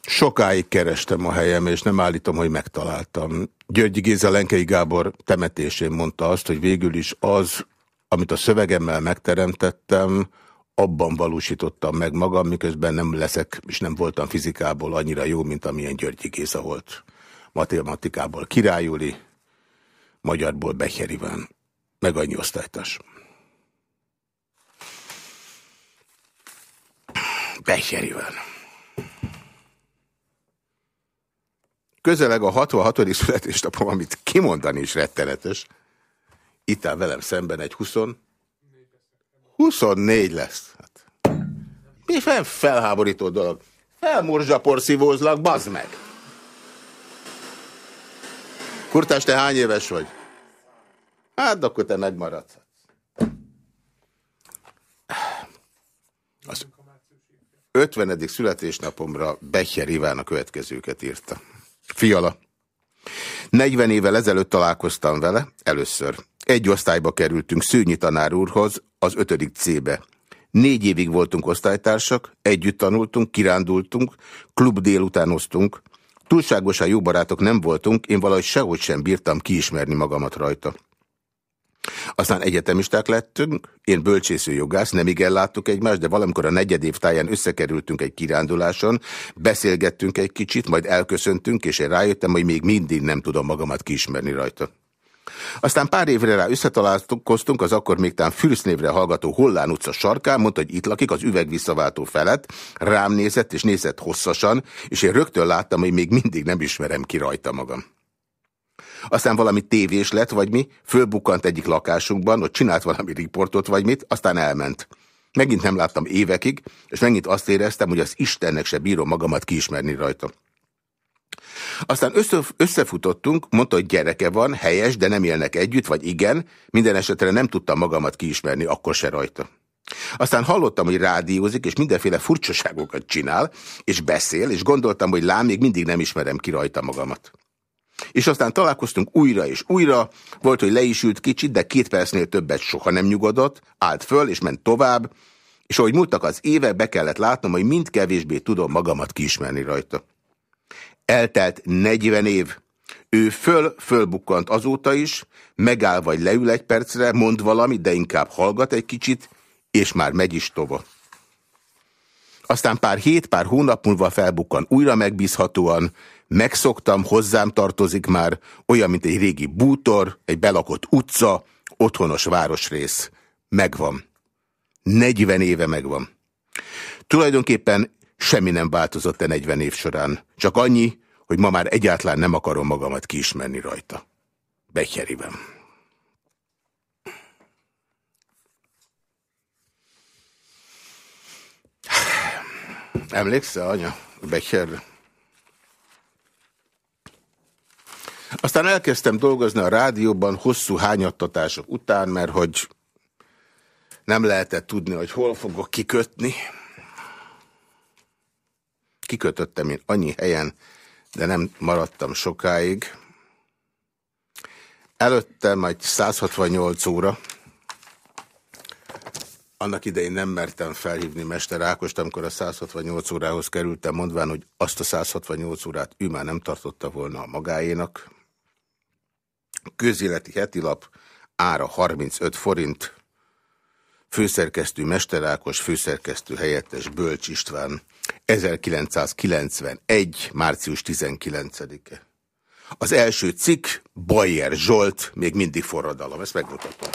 Sokáig kerestem a helyem, és nem állítom, hogy megtaláltam. Györgyi Géza Lenkei Gábor temetésén mondta azt, hogy végül is az, amit a szövegemmel megteremtettem, abban valósítottam meg magam, miközben nem leszek, és nem voltam fizikából annyira jó, mint amilyen Györgyi Géza volt. Matematikából királyuli, magyarból Becher Iván, meg annyi osztálytás. Becher Iván. Közeleg a 66. születésnapom, amit kimondani is rettenetes. Itt áll velem szemben egy 20... 24 lesz. Hát. Mi fel felháborító dolog? Felmorzsaporszívózlak, bazd meg! Kurtás, te hány éves vagy? Hát, akkor te megmaradsz. Az 50. születésnapomra Becher Iván a következőket írta. Fiala. 40 évvel ezelőtt találkoztam vele, először. Egy osztályba kerültünk Szűnyi tanár úrhoz, az 5. C-be. Négy évig voltunk osztálytársak, együtt tanultunk, kirándultunk, klub délutánoztunk. Túlságosan jó barátok nem voltunk, én valahogy sehogy sem bírtam kiismerni magamat rajta. Aztán egyetemisták lettünk, én bölcsésző jogász, nem igen láttuk egymást, de valamikor a negyed év táján összekerültünk egy kiránduláson, beszélgettünk egy kicsit, majd elköszöntünk, és én rájöttem, hogy még mindig nem tudom magamat kiismerni rajta. Aztán pár évre rá összetalálkoztunk az akkor még tán Fürsznévre hallgató Hollán utca sarkán, mondta, hogy itt lakik az üveg visszaváltó felett, rám nézett és nézett hosszasan, és én rögtön láttam, hogy még mindig nem ismerem ki rajta magam. Aztán valami tévés lett, vagy mi, fölbukkant egyik lakásunkban, ott csinált valami riportot, vagy mit, aztán elment. Megint nem láttam évekig, és megint azt éreztem, hogy az Istennek se bírom magamat kiismerni rajta. Aztán összefutottunk, mondta, hogy gyereke van, helyes, de nem élnek együtt, vagy igen, minden esetre nem tudtam magamat kiismerni, akkor se rajta. Aztán hallottam, hogy rádiózik, és mindenféle furcsaságokat csinál, és beszél, és gondoltam, hogy lám, még mindig nem ismerem ki rajta magamat. És aztán találkoztunk újra és újra, volt, hogy le is ült kicsit, de két percnél többet soha nem nyugodott, állt föl és ment tovább, és ahogy múltak az évek, be kellett látnom, hogy mind kevésbé tudom magamat kiismerni rajta. Eltelt 40 év. Ő föl, fölbukkant azóta is, megáll vagy leül egy percre, mond valamit, de inkább hallgat egy kicsit, és már megy is tova. Aztán pár hét, pár hónap múlva felbukkan újra megbízhatóan, Megszoktam, hozzám tartozik már, olyan, mint egy régi bútor, egy belakott utca, otthonos városrész. Megvan. 40 éve megvan. Tulajdonképpen semmi nem változott a 40 év során. Csak annyi, hogy ma már egyáltalán nem akarom magamat kiismerni rajta. Becherében. Emlékszel, anya? Becherre? Aztán elkezdtem dolgozni a rádióban hosszú hányattatások után, mert hogy nem lehetett tudni, hogy hol fogok kikötni. Kikötöttem én annyi helyen, de nem maradtam sokáig. Előtte majd 168 óra. Annak idején nem mertem felhívni Mester Ákost, amikor a 168 órához kerültem, mondván, hogy azt a 168 órát ő már nem tartotta volna a magáénak. Közéleti hetilap, ára 35 forint, főszerkesztő Mesterákos, főszerkesztő helyettes Bölcs István, 1991. március 19-e. Az első cikk, Bayer Zsolt, még mindig forradalom, ezt megmutatom.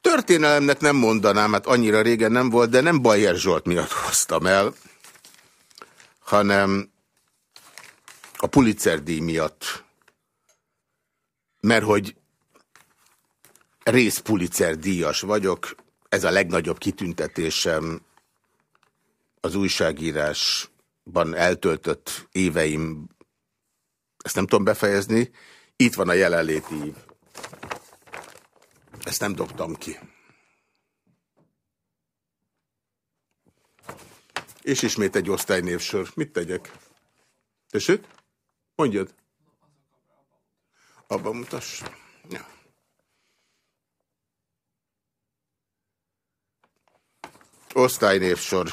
Történelemnek nem mondanám, hát annyira régen nem volt, de nem Bayer Zsolt miatt hoztam el, hanem a Pulitzer díj miatt. Mert hogy rész Pulitzer díjas vagyok, ez a legnagyobb kitüntetésem az újságírásban eltöltött éveim, ezt nem tudom befejezni, itt van a jelenléti ív. Ezt nem dobtam ki. És ismét egy osztálynévsor. Mit tegyek? Tessék? Mondjad. Abba mutass. Ja. Osztálynévsor.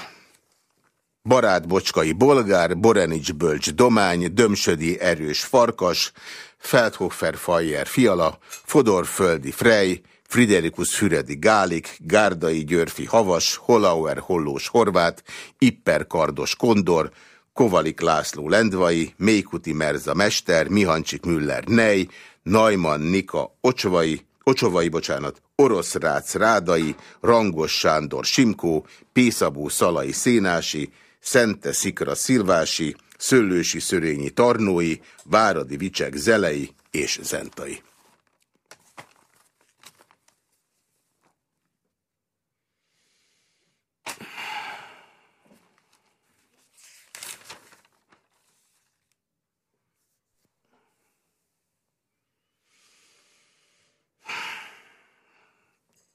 Barát Bocskai Bolgár, Borenics Bölcs Domány, Dömsödi Erős Farkas, Feldhofer Fajer Fiala, Fodor Földi Frej, Friderikus Füredi Gálik, Gárdai Györfi Havas, Holauer Hollós Horvát, Ipper Kardos Kondor, Kovalik László Lendvai, Mékuti Merza Mester, Mihancsik Müller Nej, Najman Nika Ocsvai, Ocsovai, bocsánat, Orosz Rácz Rádai, Rangos Sándor Simkó, Pészabó Szalai Szénási, Szente Szikra Szilvási, Szöllősi Szörényi Tarnói, Váradi Vicsek Zelei és Zentai.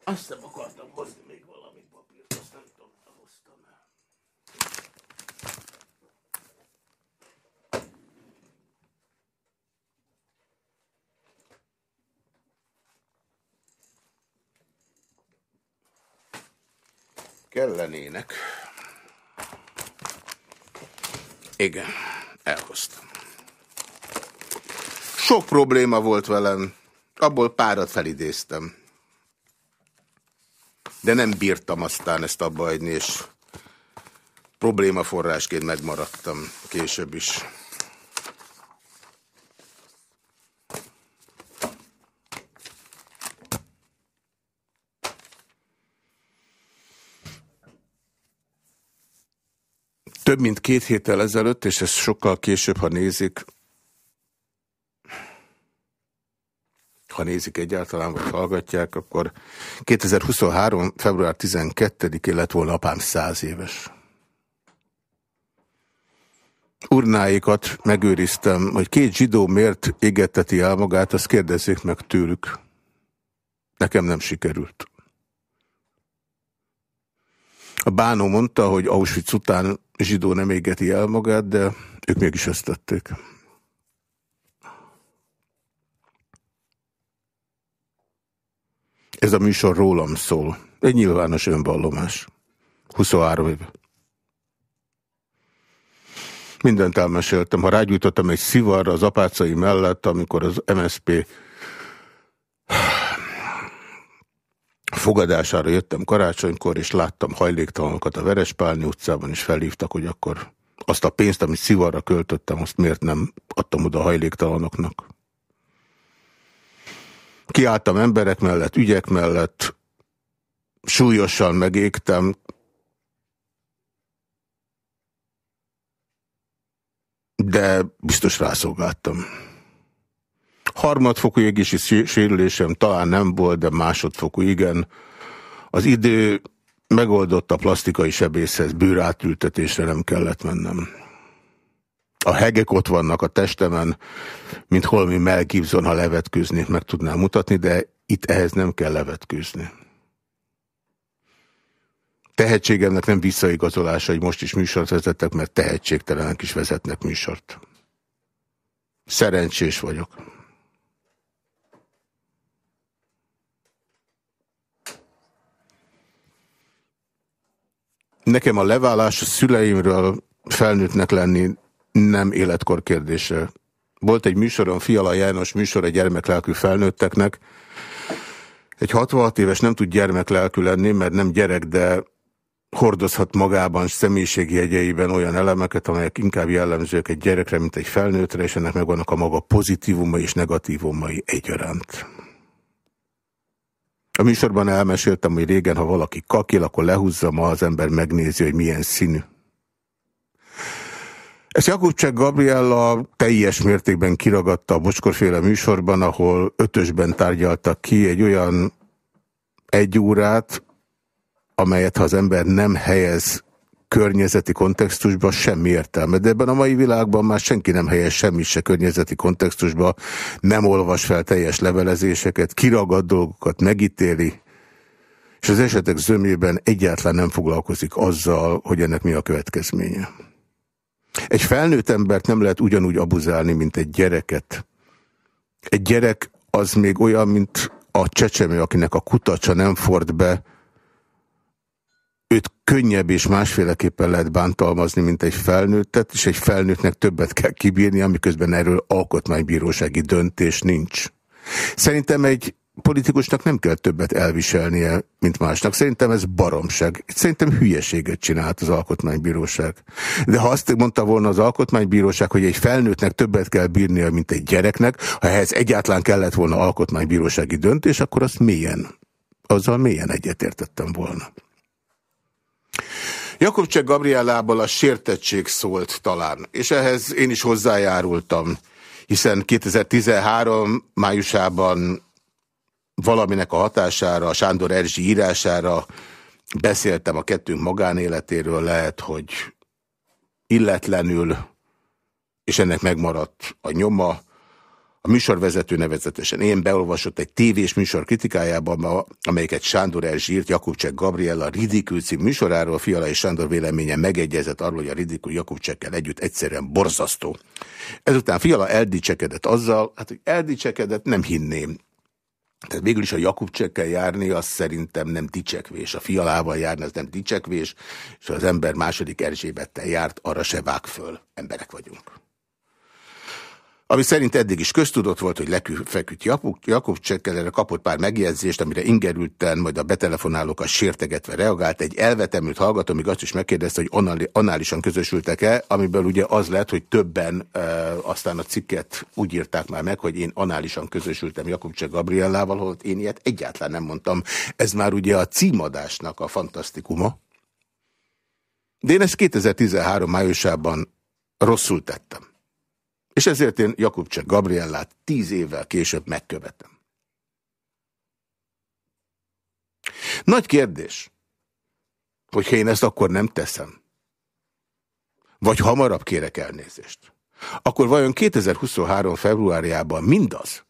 Azt nem akartam hozni még valami papírt, azt nem tudom, hoztam el. Kellenének. Igen, elhoztam. Sok probléma volt velem, abból párat felidéztem de nem bírtam aztán ezt abba és problémaforrásként megmaradtam később is. Több mint két héttel ezelőtt, és ez sokkal később, ha nézik, ha nézik egyáltalán, vagy hallgatják, akkor 2023. február 12-én lett volna apám száz éves. Urnáikat megőriztem, hogy két zsidó miért égetteti el magát, azt kérdezzék meg tőlük. Nekem nem sikerült. A bánó mondta, hogy Auschwitz után zsidó nem égeti el magát, de ők mégis ezt tették. Ez a műsor rólam szól. Egy nyilvános önvallomás. 23 éve. Mindent elmeséltem. Ha rágyújtottam egy szivarra az apácai mellett, amikor az MSP fogadására jöttem karácsonykor, és láttam hajléktalanokat a Verespálni utcában, és felhívtak, hogy akkor azt a pénzt, amit szivarra költöttem, azt miért nem adtam oda hajléktalanoknak. Kiálltam emberek mellett, ügyek mellett, súlyosan megégtem. De biztos rászolgáltam. Harmadfokú égési sérülésem talán nem volt, de másodfokú igen. Az idő megoldott a plastikai sebészhez, bőrátültetésre nem kellett mennem. A hegek ott vannak a testemen, mint holmi Mel Gibson, ha levetkőzni meg tudnám mutatni, de itt ehhez nem kell levetkőzni. Tehetségemnek nem visszaigazolása, hogy most is műsort vezettek, mert tehetségtelenek is vezetnek műsort. Szerencsés vagyok. Nekem a leválás a szüleimről felnőttnek lenni nem életkor kérdése. Volt egy műsoron, Fiala János műsor egy gyermeklelkű felnőtteknek. Egy 66 éves nem tud gyermeklelkű lenni, mert nem gyerek, de hordozhat magában személyiségjegyeiben olyan elemeket, amelyek inkább jellemzők egy gyerekre, mint egy felnőttre, és ennek megvannak a maga pozitívumai és negatívumai egyaránt. A műsorban elmeséltem, hogy régen, ha valaki kakil, akkor lehúzza, ma az ember megnézi, hogy milyen színű. Ezt Jakubcsek Gabriella teljes mértékben kiragadta a Bocskorféle műsorban, ahol ötösben tárgyaltak ki egy olyan egy órát, amelyet ha az ember nem helyez környezeti kontextusba, semmi értelme. De ebben a mai világban már senki nem helyez semmi se környezeti kontextusba, nem olvas fel teljes levelezéseket, kiragad dolgokat, megítéli, és az esetek zömében egyáltalán nem foglalkozik azzal, hogy ennek mi a következménye. Egy felnőtt embert nem lehet ugyanúgy abuzálni, mint egy gyereket. Egy gyerek az még olyan, mint a csecsemő, akinek a kutacsa nem ford be, őt könnyebb és másféleképpen lehet bántalmazni, mint egy felnőttet, és egy felnőttnek többet kell kibírni, amiközben erről alkotmánybírósági döntés nincs. Szerintem egy politikusnak nem kell többet elviselnie, mint másnak. Szerintem ez baromság. Szerintem hülyeséget csinált az alkotmánybíróság. De ha azt mondta volna az alkotmánybíróság, hogy egy felnőttnek többet kell bírnia, mint egy gyereknek, ha ehhez egyáltalán kellett volna alkotmánybírósági döntés, akkor azt mélyen, azzal mélyen egyetértettem volna. Jakobcsek Gabrielából a sértettség szólt talán, és ehhez én is hozzájárultam, hiszen 2013 májusában valaminek a hatására, a Sándor Erzsi írására beszéltem a kettőnk magánéletéről, lehet, hogy illetlenül, és ennek megmaradt a nyoma, a műsorvezető nevezetesen én beolvasott egy tévés műsor kritikájában, amelyeket Sándor Erzsi írt Jakubcsek Gabriella Ridikül cím műsoráról, Fiala és Sándor véleménye megegyezett arról, hogy a Ridikül Jakubcsekkel együtt egyszerűen borzasztó. Ezután Fiala eldicsekedett azzal, hát hogy eldicsekedett, nem hinném. Tehát végül is a Jakubcsekkel járni, az szerintem nem dicsekvés. A fialával járni, az nem dicsekvés, és az ember második Erzsébettel járt, arra se vág föl. Emberek vagyunk. Ami szerint eddig is köztudott volt, hogy leküfeküdt Jakub Csekkel, kapott pár megjegyzést, amire ingerülten, majd a betelefonálókat sértegetve reagált. Egy elvetemült hallgató még azt is megkérdezte, hogy análisan közösültek-e, amiből ugye az lett, hogy többen e, aztán a cikket úgy írták már meg, hogy én análisan közösültem Jakub Csek Gabriellával, holott én ilyet egyáltalán nem mondtam. Ez már ugye a címadásnak a fantasztikuma. De én ezt 2013 májusában rosszul tettem. És ezért én Jakubcsek Gabriellát tíz évvel később megkövetem. Nagy kérdés, hogyha én ezt akkor nem teszem, vagy hamarabb kérek elnézést, akkor vajon 2023. februárjában mindaz,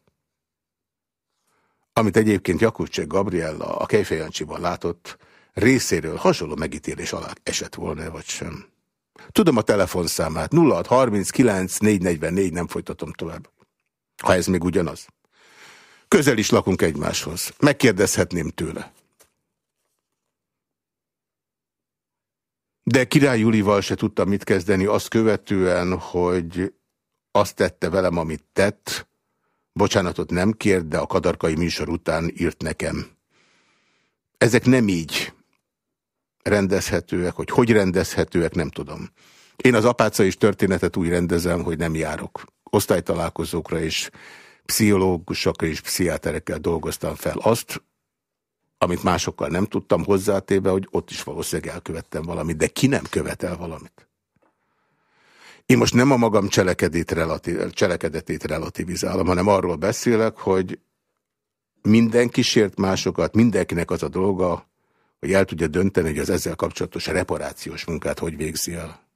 amit egyébként Jakubcsek Gabriella a Kejfejancsiban látott, részéről hasonló megítélés alá esett volna, vagy sem. Tudom a telefonszámát. 0639 444, nem folytatom tovább. Ha ez még ugyanaz. Közel is lakunk egymáshoz. Megkérdezhetném tőle. De Király Julival se tudtam mit kezdeni azt követően, hogy azt tette velem, amit tett. Bocsánatot nem kért, de a kadarkai műsor után írt nekem. Ezek nem így rendezhetőek, hogy hogy rendezhetőek, nem tudom. Én az apácai történetet úgy rendezem, hogy nem járok osztálytalálkozókra, és pszichológusokra és pszichiáterekkel dolgoztam fel azt, amit másokkal nem tudtam hozzátéve, hogy ott is valószínűleg elkövettem valamit, de ki nem követel valamit. Én most nem a magam relatív, cselekedetét relativizálom, hanem arról beszélek, hogy minden kísért másokat, mindenkinek az a dolga, hogy el tudja dönteni, hogy az ezzel kapcsolatos reparációs munkát hogy végzi el.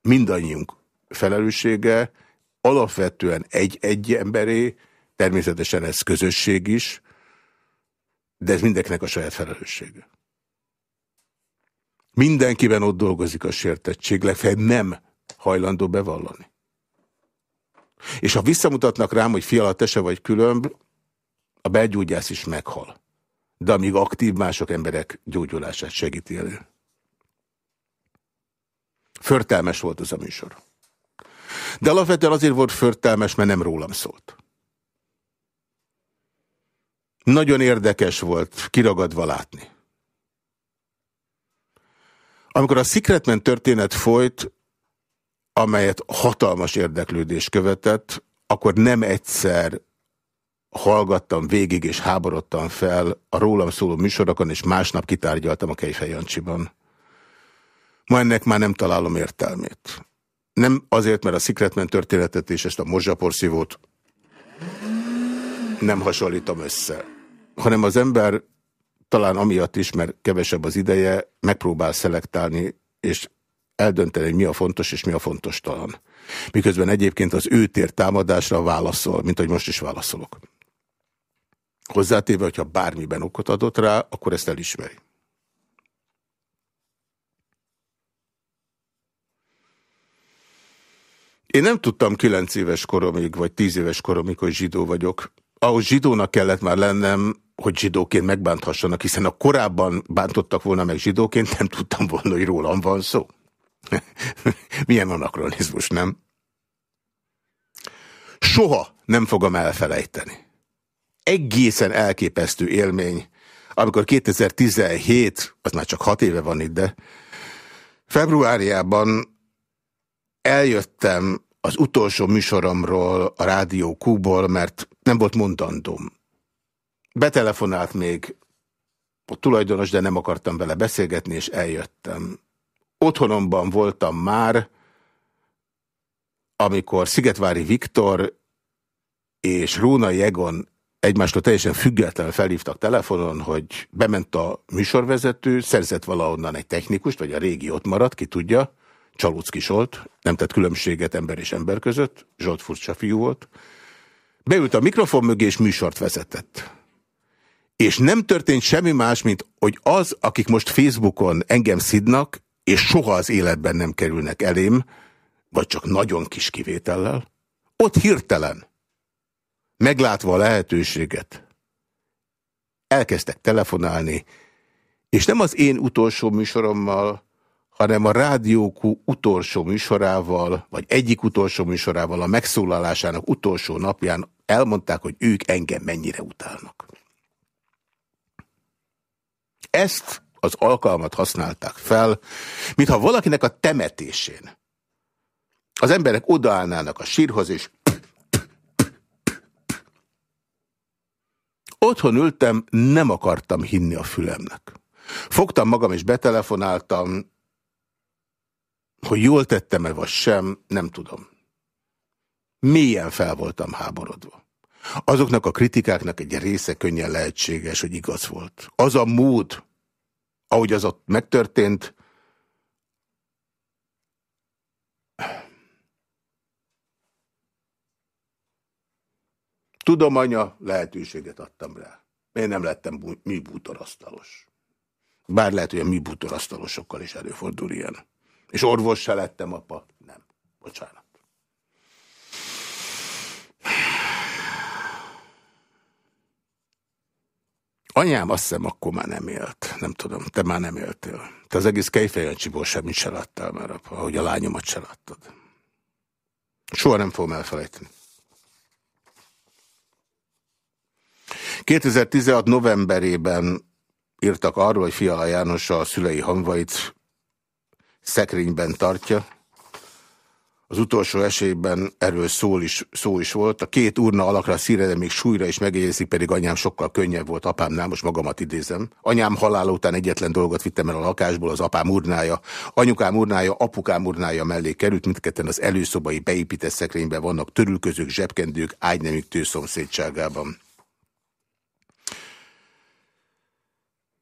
Mindannyiunk felelőssége alapvetően egy-egy emberé, természetesen ez közösség is, de ez mindenkinek a saját felelőssége. Mindenkiben ott dolgozik a sértettség, legfeljebb nem hajlandó bevallani. És ha visszamutatnak rám, hogy fiala, te vagy különb, a belgyógyász is meghal. De amíg aktív, mások emberek gyógyulását segíti elő. Förtelmes volt az a műsor. De alapvetően azért volt förtelmes, mert nem rólam szólt. Nagyon érdekes volt kiragadva látni. Amikor a Secretman történet folyt, amelyet hatalmas érdeklődés követett, akkor nem egyszer hallgattam végig és háborodtam fel a rólam szóló műsorokon, és másnap kitárgyaltam a Kejfej Jancsiban. Ma ennek már nem találom értelmét. Nem azért, mert a Secretman történetet és ezt a morzsaporszívót nem hasonlítom össze, hanem az ember talán amiatt is, mert kevesebb az ideje, megpróbál szelektálni, és eldönteni, hogy mi a fontos és mi a fontos talan. Miközben egyébként az ő támadásra válaszol, mint hogy most is válaszolok. Hozzátéve, hogyha bármiben okot adott rá, akkor ezt elismeri. Én nem tudtam 9 éves koromig, vagy 10 éves koromig, hogy zsidó vagyok. Ahhoz zsidónak kellett már lennem, hogy zsidóként megbánthassanak, hiszen a korábban bántottak volna meg zsidóként, nem tudtam volna, hogy rólam van szó. Milyen anakronizmus, nem? Soha nem fogom elfelejteni. Egészen elképesztő élmény, amikor 2017, az már csak hat éve van itt, de februárjában eljöttem az utolsó műsoromról a Rádió Kúból, mert nem volt mondandóm. Betelefonált még a tulajdonos, de nem akartam vele beszélgetni, és eljöttem. Otthonomban voltam már, amikor Szigetvári Viktor és Róna Jegon egymástól teljesen függetlenül felhívtak telefonon, hogy bement a műsorvezető, szerzett valahonnan egy technikust, vagy a régi ott maradt, ki tudja, Csalucki Zsolt, nem tett különbséget ember és ember között, Zsolt furcsa fiú volt, beült a mikrofon mögé és műsort vezetett. És nem történt semmi más, mint hogy az, akik most Facebookon engem szidnak, és soha az életben nem kerülnek elém, vagy csak nagyon kis kivétellel, ott hirtelen, meglátva a lehetőséget, elkezdtek telefonálni, és nem az én utolsó műsorommal, hanem a rádiókú utolsó műsorával, vagy egyik utolsó műsorával a megszólalásának utolsó napján elmondták, hogy ők engem mennyire utálnak. Ezt az alkalmat használták fel, mintha valakinek a temetésén az emberek odaállnának a sírhoz, és otthon ültem, nem akartam hinni a fülemnek. Fogtam magam és betelefonáltam, hogy jól tettem-e vagy sem, nem tudom. Mélyen fel voltam háborodva. Azoknak a kritikáknak egy része könnyen lehetséges, hogy igaz volt. Az a mód, ahogy az ott megtörtént, Tudom, anya, lehetőséget adtam rá. Én nem lettem műbútorasztalos. Bár lehet, hogy a műbútorasztalosokkal is előfordul ilyen. És orvos se lettem, apa. Nem. Bocsánat. Anyám azt hiszem akkor már nem élt. Nem tudom, te már nem éltél. Te az egész kejfejancsiból semmit se láttál már, apa, ahogy a lányomat se láttad. Soha nem fogom elfelejteni. 2016 novemberében írtak arról, hogy Fiala János a szülei hamvait szekrényben tartja. Az utolsó esélyben erről szó is, szó is volt. A két urna alakra szíre, de még súlyra is megjegyezik, pedig anyám sokkal könnyebb volt apámnál, most magamat idézem. Anyám halála után egyetlen dolgot vittem el a lakásból, az apám urnája. Anyukám urnája, apukám urnája mellé került, mindketten az előszobai beépített szekrényben vannak törülközők, zsebkendők, ágynemük tőszomszédságában.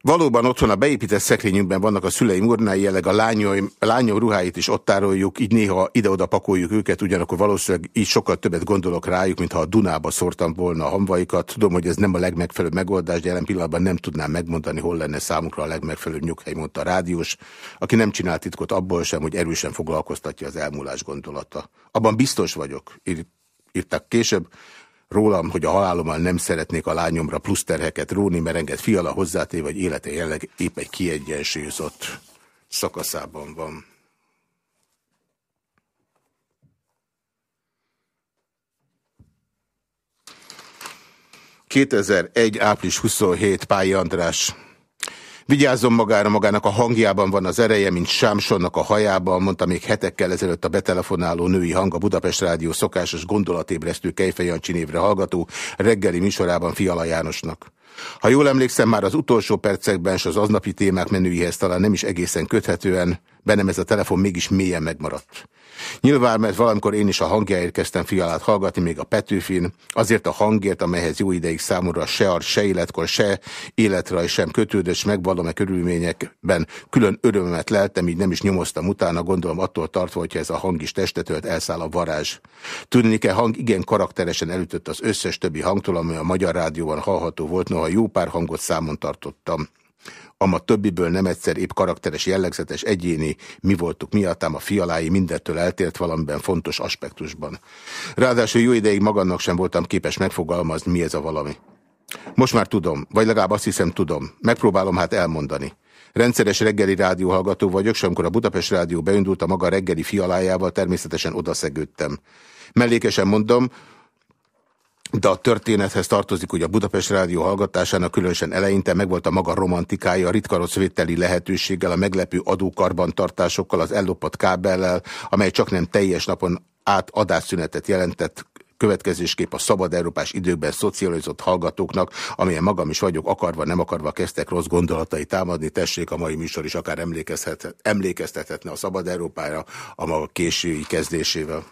Valóban otthon a beépített szekrényünkben vannak a szüleim urnái, jelleg a lányom, a lányom ruháit is ott tároljuk, így néha ide-oda pakoljuk őket, ugyanakkor valószínűleg így sokkal többet gondolok rájuk, mintha a Dunába szórtam volna a hamvaikat. Tudom, hogy ez nem a legmegfelelőbb megoldás, de jelen pillanatban nem tudnám megmondani, hol lenne számukra a legmegfelelőbb nyughely, mondta a rádiós, aki nem csinált titkot abból sem, hogy erősen foglalkoztatja az elmúlás gondolata. Abban biztos vagyok, írtak később, rólam, hogy a halálommal nem szeretnék a lányomra plusz terheket róni, mert enged fiala hozzáté, vagy élete jelleg épp egy kiegyensúlyozott szakaszában van. ...2001. április 27. Pályi András Vigyázzon magára, magának a hangjában van az ereje, mint Sámsonnak a hajában, mondta még hetekkel ezelőtt a betelefonáló női hang a Budapest Rádió szokásos gondolatébresztő Kejfej Jancsi névre hallgató reggeli műsorában Fiala Jánosnak. Ha jól emlékszem, már az utolsó percekben és az aznapi témák menüihez talán nem is egészen köthetően, bennem ez a telefon mégis mélyen megmaradt. Nyilván, mert valamikor én is a hangjáért kezdtem fialát hallgatni, még a Petőfin, azért a hangért, amelyhez jó ideig számomra se art, se életkor, se életraj sem kötődött, s megvallom-e körülményekben külön örömet leltem, így nem is nyomoztam utána, gondolom attól tartva, hogyha ez a hang is testetölt, elszáll a varázs. Tudni-e hang igen karakteresen elütött az összes többi hangtól, ami a Magyar Rádióban hallható volt, noha jó pár hangot számon tartottam ama többiből nem egyszer épp karakteres, jellegzetes, egyéni, mi voltuk miattám a fialái mindettől eltért valamiben fontos aspektusban. Ráadásul jó ideig magamnak sem voltam képes megfogalmazni, mi ez a valami. Most már tudom, vagy legalább azt hiszem tudom. Megpróbálom hát elmondani. Rendszeres reggeli rádióhallgató vagyok, és amikor a Budapest Rádió beindult a maga reggeli fialájával, természetesen odaszegődtem. Mellékesen mondom, de a történethez tartozik, hogy a Budapest Rádió hallgatásának különösen eleinte megvolt a maga romantikája, a ritka vételi lehetőséggel, a meglepő adókarbantartásokkal, az ellopott kábellel, amely csak nem teljes napon át adásszünetet jelentett következésképp a szabad európás időkben szocializott hallgatóknak, amilyen magam is vagyok, akarva, nem akarva kezdtek rossz gondolatai támadni, tessék a mai műsor is akár emlékeztethetne a szabad Európára a maga késői kezdésével.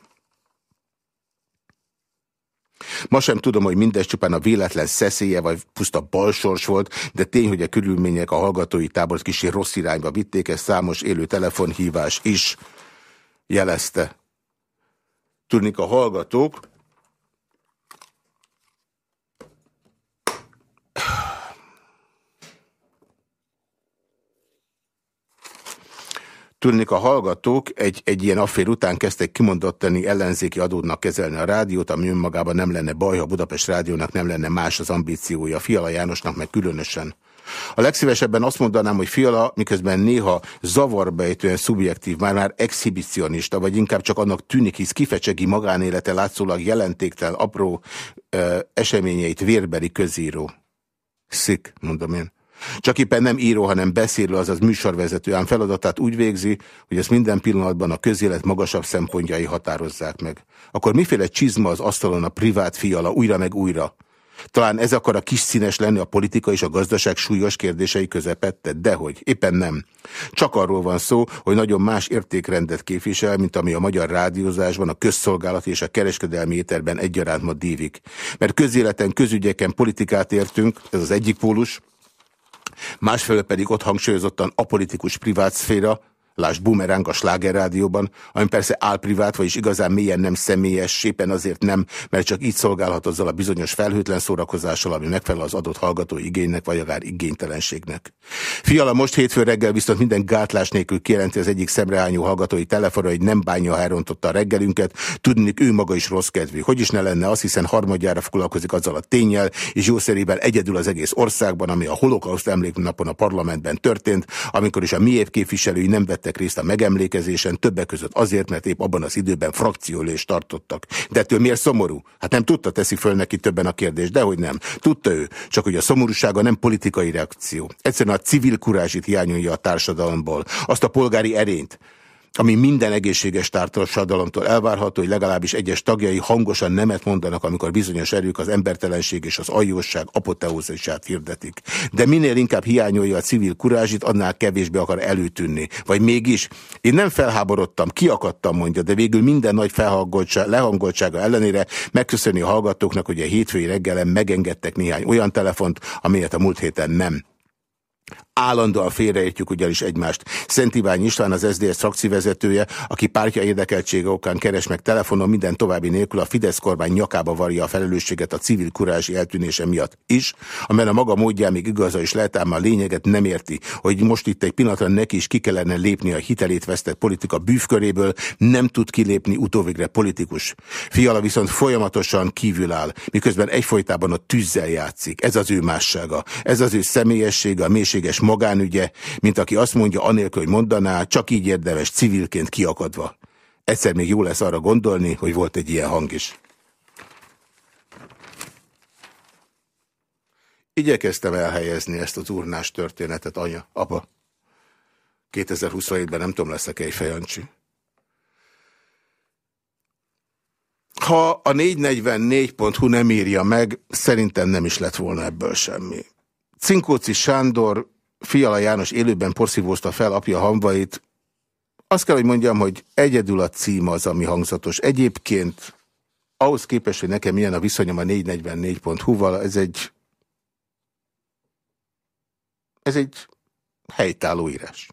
Ma sem tudom, hogy mindez csupán a véletlen szeszélye vagy puszta balsors volt, de tény, hogy a körülmények a hallgatói tábor kicsi rossz irányba vitték, ezt számos élő telefonhívás is jelezte. Tudnik a hallgatók, Tudnék, a hallgatók egy, egy ilyen affér után kezdtek kimondottani ellenzéki adódnak kezelni a rádiót, ami önmagában nem lenne baj, ha Budapest rádiónak nem lenne más az ambíciója, Fiala Jánosnak meg különösen. A legszívesebben azt mondanám, hogy Fiala miközben néha zavarbejtően szubjektív, már-már exhibicionista, vagy inkább csak annak tűnik, hisz kifecsegi magánélete látszólag jelentéktelen apró ö, eseményeit vérbeli közíró. Szik, mondom én. Csak éppen nem író, hanem beszélő, azaz műsorvezető, ám feladatát úgy végzi, hogy ezt minden pillanatban a közélet magasabb szempontjai határozzák meg. Akkor miféle csizma az asztalon a privát fiala újra meg újra? Talán ez akar a kis színes lenni a politika és a gazdaság súlyos kérdései közepette, dehogy, éppen nem. Csak arról van szó, hogy nagyon más értékrendet képvisel, mint ami a magyar rádiózásban, a közszolgálati és a kereskedelmi éterben egyaránt ma dívik. Mert közéleten, közügyeken politikát értünk, ez az egyik pólus, másfelől pedig ott hangsúlyozottan apolitikus privát szféra, Lásd Boomerang a slágerrádióban, ami persze álprivát, vagyis igazán mélyen nem személyes, éppen azért nem, mert csak így szolgálhat azzal a bizonyos felhőtlen szórakozással, ami megfelel az adott hallgató igénynek, vagy akár igénytelenségnek. Fiala most hétfő reggel viszont minden gátlás nélkül kijelenti az egyik szemreányú hallgatói telefonra, hogy nem bánja, ha elrontotta a reggelünket, tudni, ő maga is rossz kedvű. Hogy is ne lenne az, hiszen harmadjára foglalkozik azzal a tényel, és jószerével egyedül az egész országban, ami a holokauszt emléknapon a parlamentben történt, amikor is a miép képviselői nem vett vettek részt a megemlékezésen, többek között azért, mert épp abban az időben frakcióülést tartottak. De ettől miért szomorú? Hát nem tudta, teszi föl neki többen a kérdést, dehogy nem. Tudta ő, csak hogy a szomorúsága nem politikai reakció. Egyszerűen a civil kurázsit hiányolja a társadalomból, azt a polgári erényt, ami minden egészséges társadalomtól elvárható, hogy legalábbis egyes tagjai hangosan nemet mondanak, amikor bizonyos erők az embertelenség és az aljóság apoteózisát hirdetik. De minél inkább hiányolja a civil kurázsit, annál kevésbé akar előtűnni. Vagy mégis, én nem felháborodtam, kiakadtam, mondja, de végül minden nagy lehangoltsága ellenére megköszöni a hallgatóknak, hogy a hétfői reggelen megengedtek néhány olyan telefont, amelyet a múlt héten nem. Állandóan félreértjük ugyanis egymást. Szent Ivány István az SZDSZ frakcivezetője, aki pártja érdekeltsége okán keres meg telefonon minden további nélkül a Fidesz kormány nyakába varja a felelősséget a civil kurázsi eltűnése miatt is, amelyen a maga módján még igaza is lehet, ám a lényeget nem érti, hogy most itt egy pillanatra neki is ki kellene lépni a hitelét vesztett politika bűvköréből, nem tud kilépni utóvégre politikus. Fiala viszont folyamatosan kívül miközben egyfolytában a tűzzel játszik. Ez az ő mássága, ez az ő személyessége, a mélységes magánügye, mint aki azt mondja anélkül, hogy mondaná, csak így érdemes civilként kiakadva. Egyszer még jó lesz arra gondolni, hogy volt egy ilyen hang is. Igyekeztem elhelyezni ezt az urnás történetet, anya, apa. 2027-ben nem tudom, leszek egy fejancsi. Ha a 444.hu nem írja meg, szerintem nem is lett volna ebből semmi. Cinkóci Sándor Fiala János élőben porszívózta fel apja hamvait. Azt kell, hogy mondjam, hogy egyedül a cím az, ami hangzatos. Egyébként ahhoz képest, hogy nekem milyen a viszonyom a 444.hu-val, ez egy ez egy helytálló írás.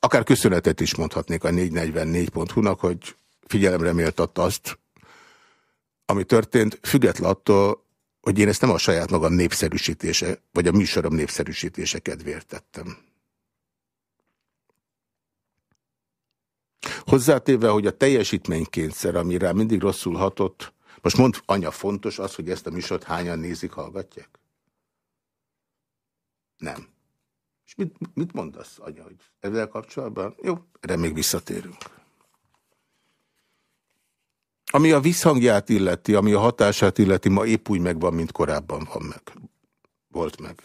Akár köszönetet is mondhatnék a 444.hu-nak, hogy figyelemre méltatta azt, ami történt, független attól, hogy én ezt nem a saját magam népszerűsítése, vagy a műsorom népszerűsítése kedvéért tettem. Hozzátéve, hogy a teljesítménykényszer, ami rá mindig rosszul hatott, most mond anya, fontos az, hogy ezt a műsort hányan nézik, hallgatják? Nem. És mit, mit mondasz, anya, hogy ezzel kapcsolatban? Jó, erre még visszatérünk. Ami a visszhangját illeti, ami a hatását illeti, ma épp úgy megvan, mint korábban van meg. Volt meg.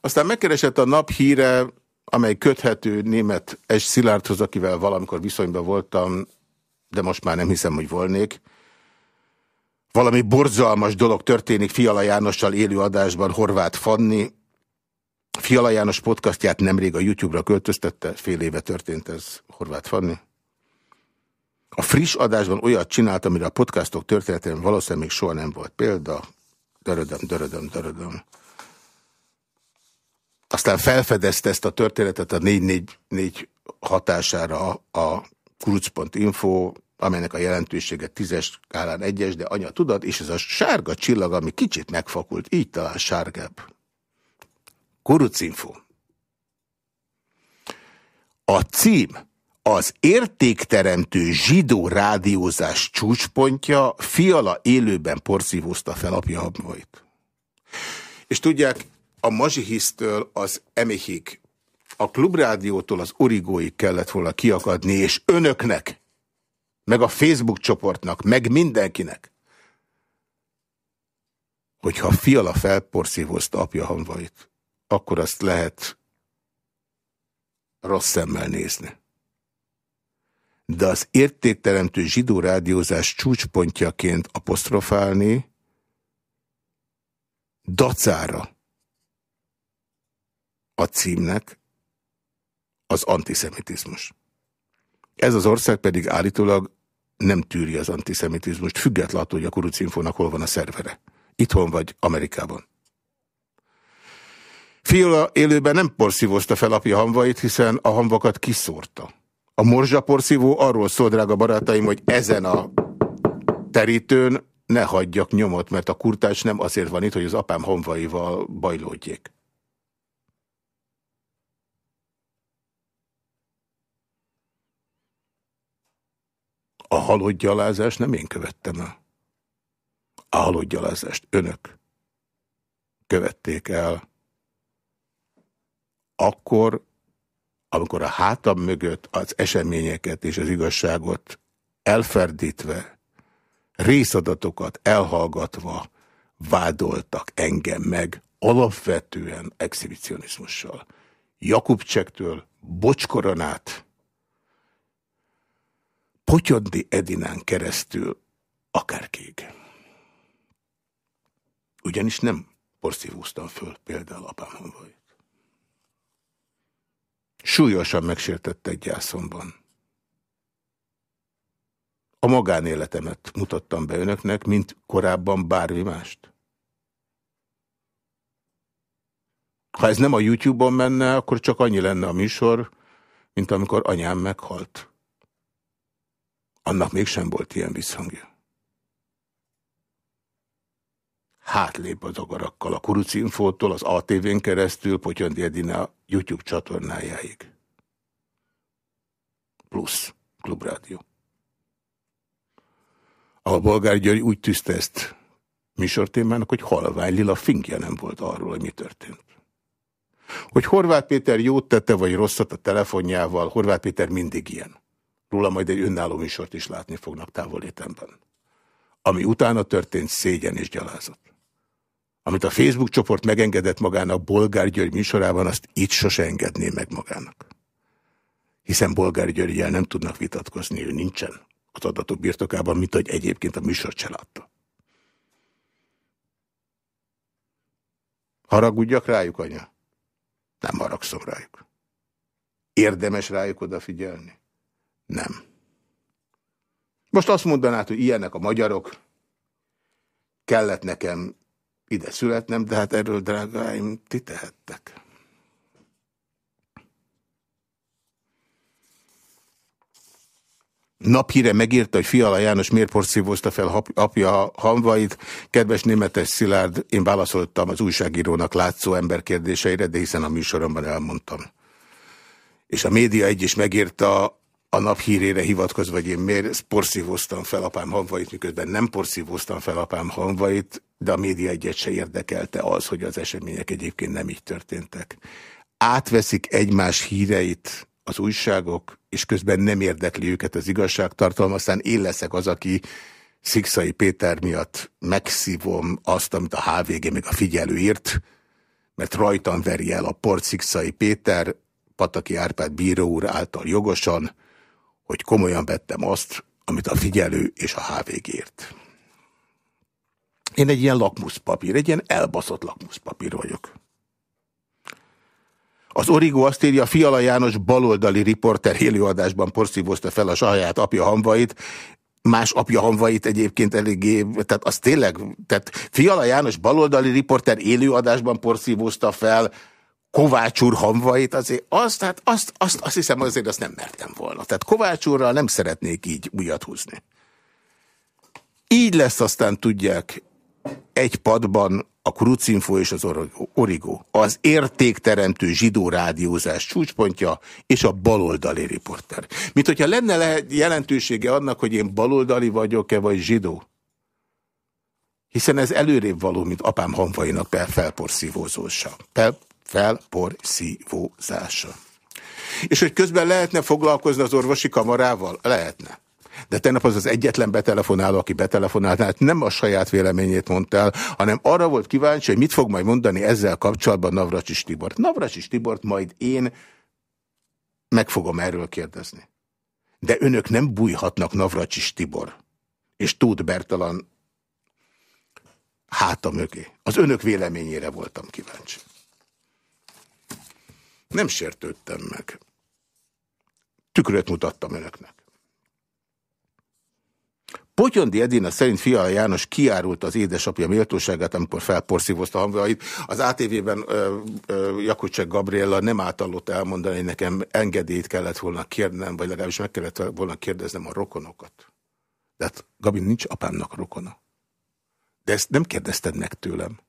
Aztán megkeresett a nap híre, amely köthető német Es Szilárdhoz, akivel valamikor viszonyban voltam, de most már nem hiszem, hogy volnék. Valami borzalmas dolog történik Fiala Jánossal élő adásban Horváth Fanni. Fiala János podcastját nemrég a YouTube-ra költöztette, fél éve történt ez Horváth Fanni. A friss adásban olyat csinált, amire a podcastok történetében valószínűleg még soha nem volt példa. Dörödöm, dörödöm, dörödöm. Aztán felfedezte ezt a történetet a 444 hatására a kuruc.info, amelynek a jelentősége tízes skálán egyes, de anya tudod, és ez a sárga csillag, ami kicsit megfakult, így talán sárgább. Kurucinfo. A cím az értékteremtő zsidó rádiózás csúcspontja Fiala élőben porszívózta fel apja habmait. És tudják, a Mazsihisztől az Emihig, a Klubrádiótól az Origóig kellett volna kiakadni, és önöknek, meg a Facebook csoportnak, meg mindenkinek, hogyha Fiala felporszívózta apja hamvait, akkor azt lehet rossz szemmel nézni de az értékteremtő zsidó rádiózás csúcspontjaként apostrofálni dacára a címnek az antiszemitizmus. Ez az ország pedig állítólag nem tűri az antiszemitizmust, függetlenül attól, hogy a kurucinfónak hol van a szervere. Itthon vagy Amerikában. Fiola élőben nem porszívozta fel apja hamvait, hiszen a hamvakat kiszórta. A morzsaporszívó arról szól, drága barátaim, hogy ezen a terítőn ne hagyjak nyomot, mert a kurtás nem azért van itt, hogy az apám honvaival bajlódjék. A halott nem én követtem el. A halott önök követték el. Akkor amikor a hátam mögött az eseményeket és az igazságot elferdítve, részadatokat elhallgatva vádoltak engem meg alapvetően exhibicionizmussal. Jakubcsektől, Bocskoronát, Potyondi Edinán keresztül akárkég. Ugyanis nem porszívúztam föl például apám honvait. Súlyosan megsértettek gyászomban. A magánéletemet mutattam be önöknek, mint korábban bármi mást. Ha ez nem a YouTube-on menne, akkor csak annyi lenne a műsor, mint amikor anyám meghalt. Annak mégsem volt ilyen visszhangja. Hátlép az agarakkal a Kurucinfótól, az ATV-n keresztül Potyondi Edina YouTube csatornájáig. Plusz Klubrádió. A Bolgár György úgy tűzte ezt műsortémának, hogy halvány lila fingja nem volt arról, hogy mi történt. Hogy Horváth Péter jót tette, vagy rosszat a telefonjával, Horváth Péter mindig ilyen. Róla majd egy önálló műsort is látni fognak távolétemben. Ami utána történt, szégyen és gyalázat. Amit a Facebook csoport megengedett magának Bolgár György műsorában, azt itt sose engedné meg magának. Hiszen Bolgár Györgyel nem tudnak vitatkozni, ő nincsen az adatok birtokában, mint hogy egyébként a műsort se látta. Haragudjak rájuk, anya? Nem haragszom rájuk. Érdemes rájuk odafigyelni? Nem. Most azt mondanád, hogy ilyenek a magyarok, kellett nekem ide születnem, de hát erről, drágáim, ti tehettek. Naphíre megírta, hogy Fiala János miért porszívózta fel apja hamvait. Kedves németes Szilárd, én válaszoltam az újságírónak látszó ember kérdéseire, de hiszen a műsoromban elmondtam. És a média egy is megírta a naphírére hivatkozva, hogy én miért porszívóztam fel apám hamvait, miközben nem porszívóztam fel apám hamvait, de a média egyet se érdekelte az, hogy az események egyébként nem így történtek. Átveszik egymás híreit az újságok, és közben nem érdekli őket az igazságtartalma, aztán én leszek az, aki Szikszai Péter miatt megszívom azt, amit a HVG még a figyelő írt, mert rajtam veri el a port Szikszai Péter, Pataki Árpád bíró úr által jogosan, hogy komolyan vettem azt, amit a figyelő és a HVG írt. Én egy ilyen lakmuszpapír, egy ilyen elbaszott lakmuszpapír vagyok. Az Origo azt írja, Fiala János baloldali riporter élőadásban porszívozta fel a saját apja hamvait, más apja hamvait egyébként eléggé, tehát az tényleg, tehát Fiala János baloldali riporter élőadásban porszívozta fel Kovács úr hamvait, azért azt, hát azt, azt, azt hiszem azért azt nem mertem volna. Tehát Kovács úrral nem szeretnék így újat húzni. Így lesz aztán tudják egy padban a Krucinfo és az Origo, az értékteremtő zsidó rádiózás csúcspontja és a baloldali riporter. Mint hogyha lenne lehet jelentősége annak, hogy én baloldali vagyok-e vagy zsidó. Hiszen ez előrébb való, mint apám hanvainak felporszívózása. Fel, felporszívózása. És hogy közben lehetne foglalkozni az orvosi kamarával? Lehetne. De tegnap az az egyetlen betelefonáló, aki betelefonált, hát nem a saját véleményét mondta el, hanem arra volt kíváncsi, hogy mit fog majd mondani ezzel kapcsolatban Navracsis Tibor. Navracsis Tibort majd én meg fogom erről kérdezni. De önök nem bújhatnak Navracsis Tibor és Tóth Bertalan háta mögé. Az önök véleményére voltam kíváncsi. Nem sértődtem meg. Tükröt mutattam önöknek. Potyondi Edina szerint Fiala János kiárult az édesapja méltóságát, amikor felporszívozta hangvait. Az ATV-ben Jakucsek Gabriella nem átallott elmondani, hogy nekem engedélyt kellett volna kérnem, vagy legalábbis meg kellett volna kérdeznem a rokonokat. De hát Gabi nincs apámnak rokona. De ezt nem kérdezted meg tőlem.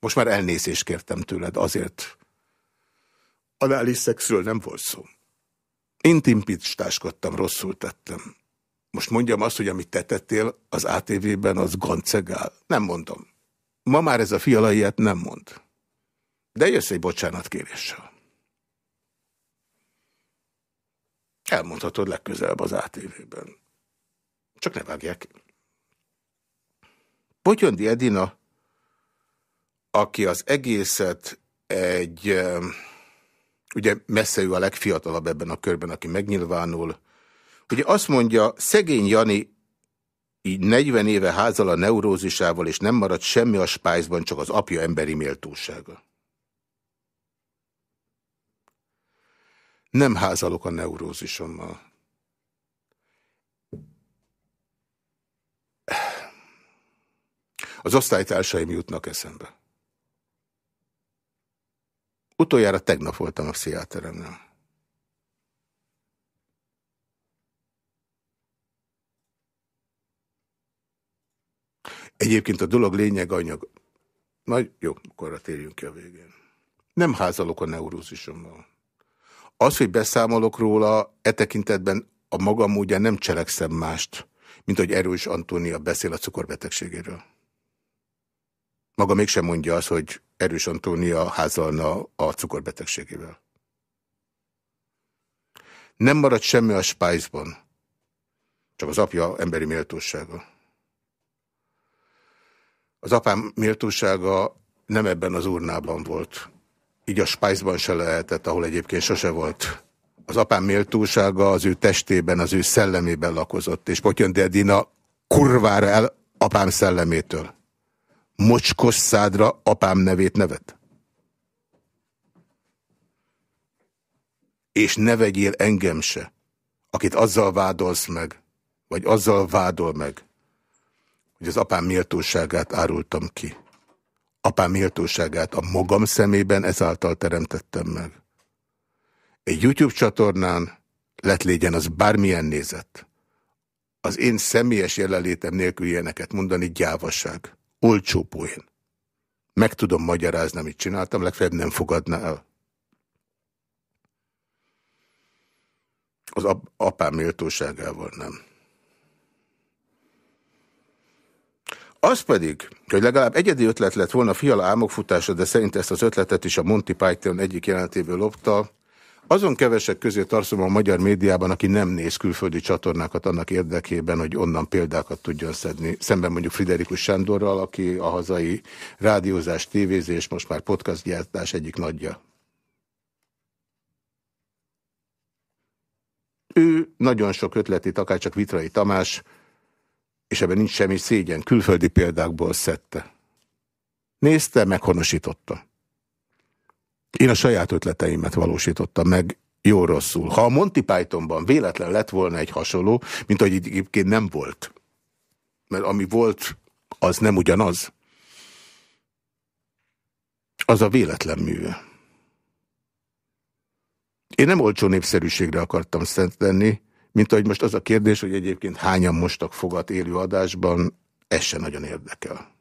Most már elnézést kértem tőled, azért anális szexről nem volt szó. Intimpistáskodtam, rosszul tettem. Most mondjam azt, hogy amit te tettél az ATV-ben, az gancegál. Nem mondom. Ma már ez a fiala ilyet nem mond. De jössz egy bocsánatkéréssel. Elmondhatod legközelebb az ATV-ben. Csak ne vágják. Potyondi Edina, aki az egészet egy ugye messze ő a legfiatalabb ebben a körben, aki megnyilvánul. Ugye azt mondja, szegény Jani így 40 éve házal a neurózisával, és nem maradt semmi a spájzban, csak az apja emberi méltósága. Nem házalok a neurózisommal. Az osztálytársaim jutnak eszembe. Utoljára tegnap voltam a pszichiáteremnél. Egyébként a dolog lényeg anyag. Nagy, jó, akkor térjünk ki a végén. Nem házalok a neurózisommal. Az, hogy beszámolok róla, e tekintetben a magam módján nem cselekszem mást, mint hogy Erős Antónia beszél a cukorbetegségéről. Maga mégsem mondja azt, hogy Erős Antónia házalna a cukorbetegségével. Nem maradt semmi a spájzban, csak az apja emberi méltósága. Az apám méltósága nem ebben az urnában volt. Így a spájzban se lehetett, ahol egyébként sose volt. Az apám méltósága az ő testében, az ő szellemében lakozott, és Potyon Edina kurvára el apám szellemétől mocskos szádra apám nevét nevet? És ne vegyél engem se, akit azzal vádolsz meg, vagy azzal vádol meg, hogy az apám méltóságát árultam ki. Apám méltóságát a magam szemében ezáltal teremtettem meg. Egy YouTube csatornán lett légyen az bármilyen nézet. Az én személyes jelenlétem nélkül ilyeneket mondani gyávaság. Olcsó poén. Meg tudom magyarázni, amit csináltam, legfeljebb nem fogadná el. Az ap apám méltóságával nem. Az pedig, hogy legalább egyedi ötlet lett volna fiala álmokfutása, de szerint ezt az ötletet is a Monty Python egyik jelentéből lopta, azon kevesek közé tartozom a magyar médiában, aki nem néz külföldi csatornákat annak érdekében, hogy onnan példákat tudjon szedni. Szemben mondjuk Friderikus Sándorral, aki a hazai rádiózás, tévézés, most már podcastgyártás egyik nagyja. Ő nagyon sok ötletét, akár csak Vitrai Tamás, és ebben nincs semmi szégyen, külföldi példákból szedte. Nézte, meghonosította. Én a saját ötleteimet valósítottam meg jó-rosszul. Ha a Monty Pythonban véletlen lett volna egy hasonló, mint hogy egyébként nem volt, mert ami volt, az nem ugyanaz, az a véletlen műve. Én nem olcsó népszerűségre akartam szent tenni, mint ahogy most az a kérdés, hogy egyébként hányan mostak fogat élő adásban, ez se nagyon érdekel.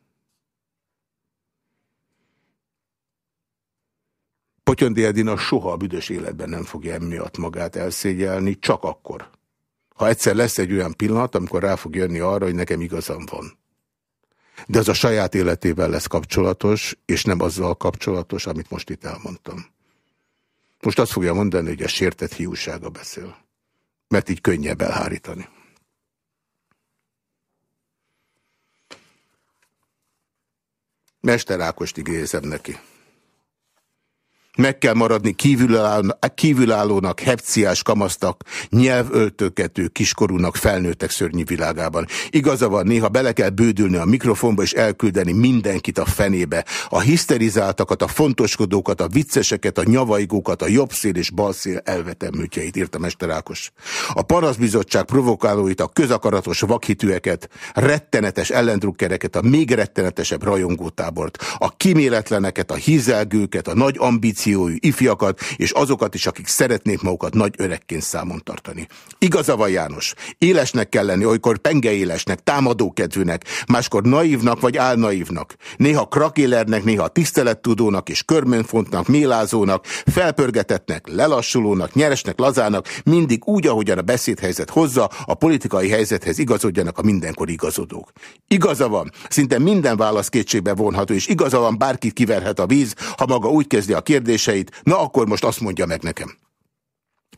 Potyondi Edina soha a büdös életben nem fogja emiatt magát elszégyelni, csak akkor. Ha egyszer lesz egy olyan pillanat, amikor rá fog jönni arra, hogy nekem igazam van. De az a saját életével lesz kapcsolatos, és nem azzal kapcsolatos, amit most itt elmondtam. Most azt fogja mondani, hogy a sértett hiúsága beszél. Mert így könnyebb elhárítani. Mester Ákost igézem neki. Meg kell maradni kívülállónak, kívülállónak hepciás kamasztak, nyelvöltökető kiskorúnak felnőttek szörnyű világában. Igaza van, néha bele kell bődülni a mikrofonba és elküldeni mindenkit a fenébe. A hiszterizáltakat, a fontoskodókat, a vicceseket, a nyavaigókat, a jobb szél és bal szél elvetemültjeit, írta Mester Ákos. A panaszbizottság provokálóit, a közakaratos vakhitűeket, rettenetes ellendrukkereket, a még rettenetesebb rajongótábort, a kiméletleneket, a hízelgőket, a nagy ambíciókat, ambíciójú ifjakat, és azokat is, akik szeretnék magukat nagy öregként számon tartani. Igaza van János, élesnek kell lenni, olykor pengeélesnek, támadókedvűnek, máskor naívnak vagy álnaívnak, néha krakélernek, néha tisztelettudónak és körmönfontnak, mélázónak, felpörgetetnek, lelassulónak, nyeresnek, lazának, mindig úgy, ahogyan a beszédhelyzet hozza, a politikai helyzethez igazodjanak a mindenkor igazodók. Igaza van, szinte minden válasz kétségbe vonható, és igaza van, bárkit kiverhet a víz, ha maga úgy kezdi a kérdést, kérdéseit, na akkor most azt mondja meg nekem.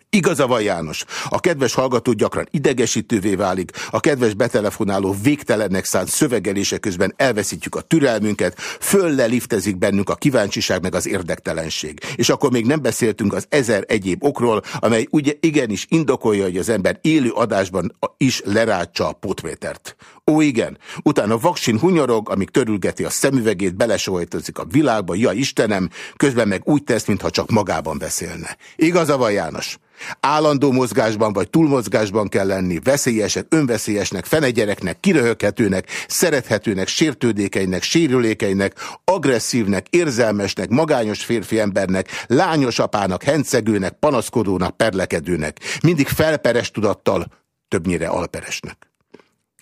Igaza van János. A kedves hallgató gyakran idegesítővé válik, a kedves betelefonáló végtelennek szánt szövegelése közben elveszítjük a türelmünket, fölle liftezik bennünk a kíváncsiság meg az érdektelenség. És akkor még nem beszéltünk az ezer egyéb okról, amely ugye igenis indokolja, hogy az ember élő adásban is lerátsa a potmétert. Ó igen, utána vaksin hunyorog, amíg törülgeti a szemüvegét, belesojtozik a világba, ja Istenem, közben meg úgy tesz, mintha csak magában beszélne. Igaza van János? Állandó mozgásban vagy túlmozgásban kell lenni, veszélyesek, önveszélyesnek, fenegyereknek, kiröhöghetőnek, szerethetőnek, sértődékeinek, sérülékeinek, agresszívnek, érzelmesnek, magányos férfi embernek, lányos apának, hencegőnek, panaszkodónak, perlekedőnek. Mindig felperes tudattal, többnyire alperesnek.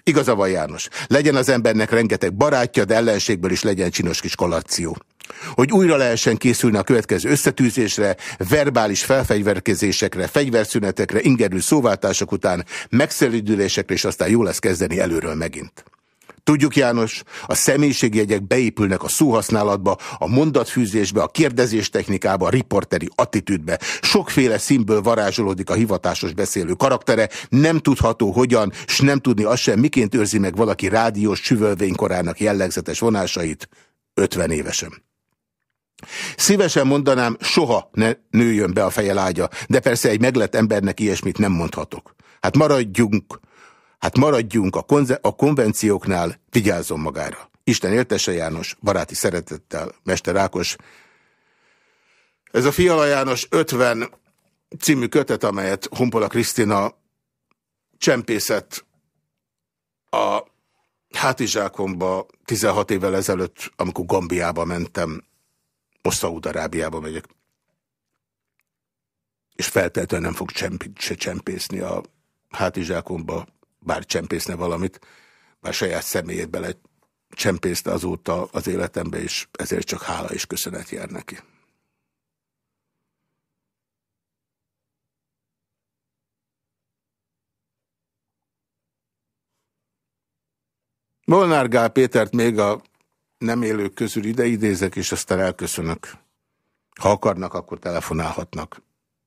Igaza van János. Legyen az embernek rengeteg barátja, de ellenségből is legyen csinos kis kolakció. Hogy újra lehessen készülni a következő összetűzésre, verbális felfegyverkezésekre, fegyverszünetekre, ingerű szóváltások után, megszelidülésekre, és aztán jó lesz kezdeni előről megint. Tudjuk, János, a személyiségjegyek beépülnek a szóhasználatba, a mondatfűzésbe, a kérdezés technikába, a riporteri attitűdbe. Sokféle színből varázsolódik a hivatásos beszélő karaktere, nem tudható hogyan, s nem tudni azt sem, miként őrzi meg valaki rádiós csüvölvénykorának jellegzetes vonásait 50 évesen. Szívesen mondanám, soha ne nőjön be a feje lágya, de persze egy meglett embernek ilyesmit nem mondhatok. Hát maradjunk, hát maradjunk a, a konvencióknál, vigyázzon magára. Isten éltese János, baráti szeretettel, Mester Ákos. Ez a Fiala János 50 című kötet, amelyet Humpola Krisztina csempészett a hátizsákomba 16 évvel ezelőtt, amikor Gambiába mentem, most Szaúd-Arábiába megyek. És feltétlenül nem fog csemp se csempészni a hátizsákomba, bár csempészne valamit, bár saját személyét bele csempészte azóta az életembe, és ezért csak hála és köszönet jár neki. Molnár Gál Pétert még a nem élők közül ide idézek, és aztán elköszönök. Ha akarnak, akkor telefonálhatnak.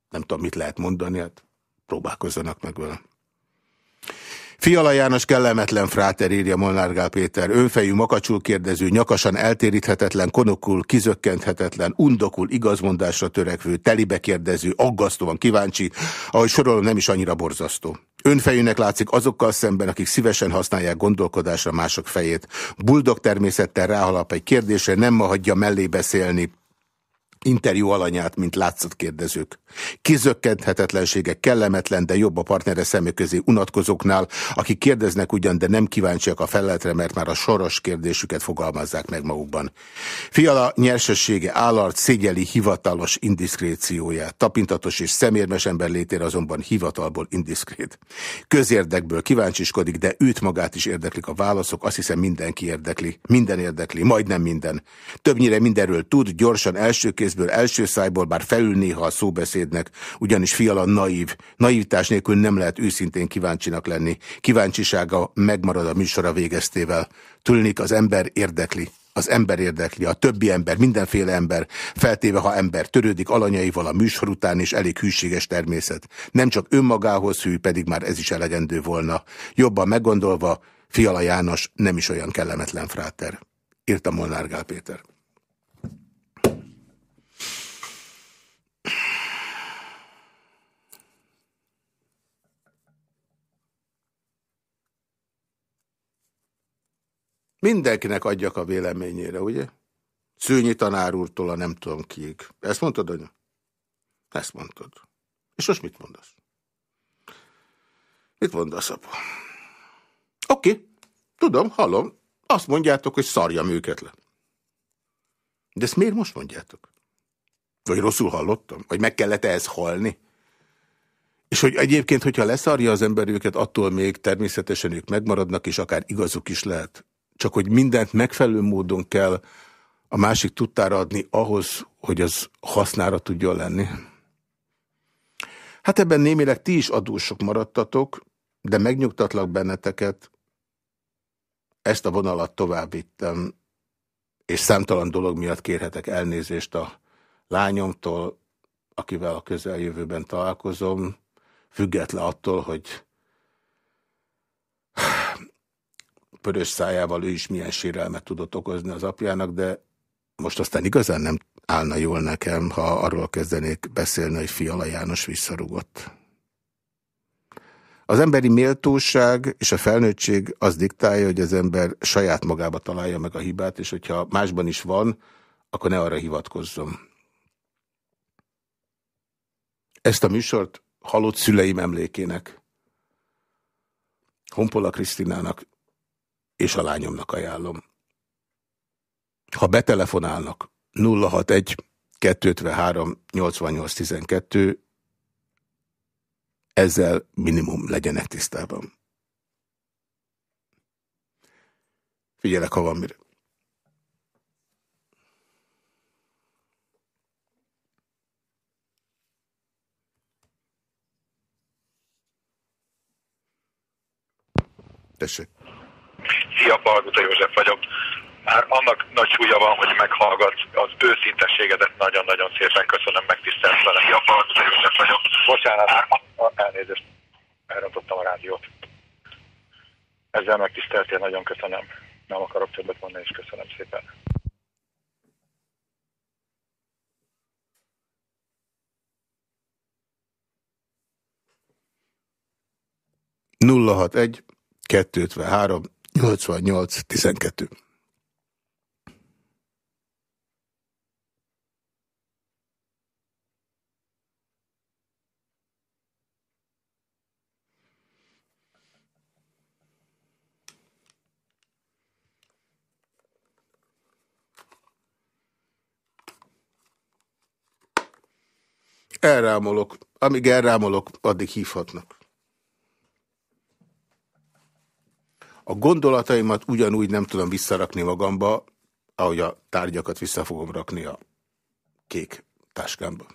Nem tudom, mit lehet mondani, hát próbálkozzanak meg vele. Fiala János kellemetlen fráter, írja Molnár Gál Péter. Önfejű makacsul kérdező, nyakasan eltéríthetetlen, konokul, kizökkenthetetlen, undokul, igazmondásra törekvő, telibe kérdező, aggasztóan kíváncsi, ahogy sorolom nem is annyira borzasztó. Önfejűnek látszik azokkal szemben, akik szívesen használják gondolkodásra mások fejét. Buldog természettel ráhalap egy kérdésre, nem ma hagyja mellé beszélni, interjú alanyát, mint látszott kérdezők. Kizökkenthetetlensége kellemetlen, de jobb a partnere szemek közé unatkozóknál, akik kérdeznek ugyan, de nem kíváncsiak a feleletre, mert már a soros kérdésüket fogalmazzák meg magukban. Fiala nyersessége állart szégyeli hivatalos indiszkrécióját. Tapintatos és szemérmes ember létére azonban hivatalból indiszkrét. Közérdekből kíváncsiskodik, de őt magát is érdeklik a válaszok, azt hiszem mindenki érdekli. Minden érdekli, majdnem minden. Többnyire mindenről tud, gyorsan első kézből, első szájból, bár felül néha a szóbeszédnek, ugyanis fiala naív. Naivitás nélkül nem lehet őszintén kíváncsinak lenni. Kíváncsisága megmarad a műsora végeztével. Tűnik az ember érdekli. Az ember érdekli, a többi ember, mindenféle ember, feltéve, ha ember törődik alanyaival a műsor után is elég hűséges természet. Nem csak önmagához hű, pedig már ez is elegendő volna. Jobban meggondolva, Fiala János nem is olyan kellemetlen fráter. Írta Molnár Gál Péter. Mindenkinek adjak a véleményére, ugye? Szőnyi tanár úrtól a nem tudom kiig. Ezt mondtad, anya? Ezt mondtad. És most mit mondasz? Mit mondasz, apa? Oké, tudom, hallom. Azt mondjátok, hogy szarjam őket le. De ezt miért most mondjátok? Vagy rosszul hallottam? Vagy meg kellett ehhez halni? És hogy egyébként, hogyha leszarja az ember őket, attól még természetesen ők megmaradnak, és akár igazuk is lehet csak hogy mindent megfelelő módon kell a másik tudtára adni ahhoz, hogy az hasznára tudjon lenni. Hát ebben némileg ti is adósok maradtatok, de megnyugtatlak benneteket, ezt a vonalat tovább és számtalan dolog miatt kérhetek elnézést a lányomtól, akivel a közeljövőben találkozom, független attól, hogy pörös szájával ő is milyen sérelmet tudott okozni az apjának, de most aztán igazán nem állna jól nekem, ha arról kezdenék beszélni, hogy Fiala János visszarugott. Az emberi méltóság és a felnőttség az diktálja, hogy az ember saját magába találja meg a hibát, és hogyha másban is van, akkor ne arra hivatkozzon. Ezt a műsort halott szüleim emlékének, Honpola Krisztinának és a lányomnak ajánlom. Ha betelefonálnak 061 253 8812 ezzel minimum legyenek tisztában. Figyelek, ha van mire. Tessék. Szia, Balguta József vagyok. Már annak nagy súlya van, hogy meghallgatsz, az őszintességedet nagyon-nagyon szépen köszönöm, megtisztelt vele. Szia, Balguta József vagyok. Bocsánat, elnézést, elrontottam a rádiót. Ezzel megtiszteltél, nagyon köszönöm. Nem akarok többet mondani, és köszönöm szépen. Nulla hat egy 253 88 12. Elrámolok. Amíg elrámolok, addig hívhatnak. A gondolataimat ugyanúgy nem tudom visszarakni magamba, ahogy a tárgyakat vissza fogom rakni a kék táskámba.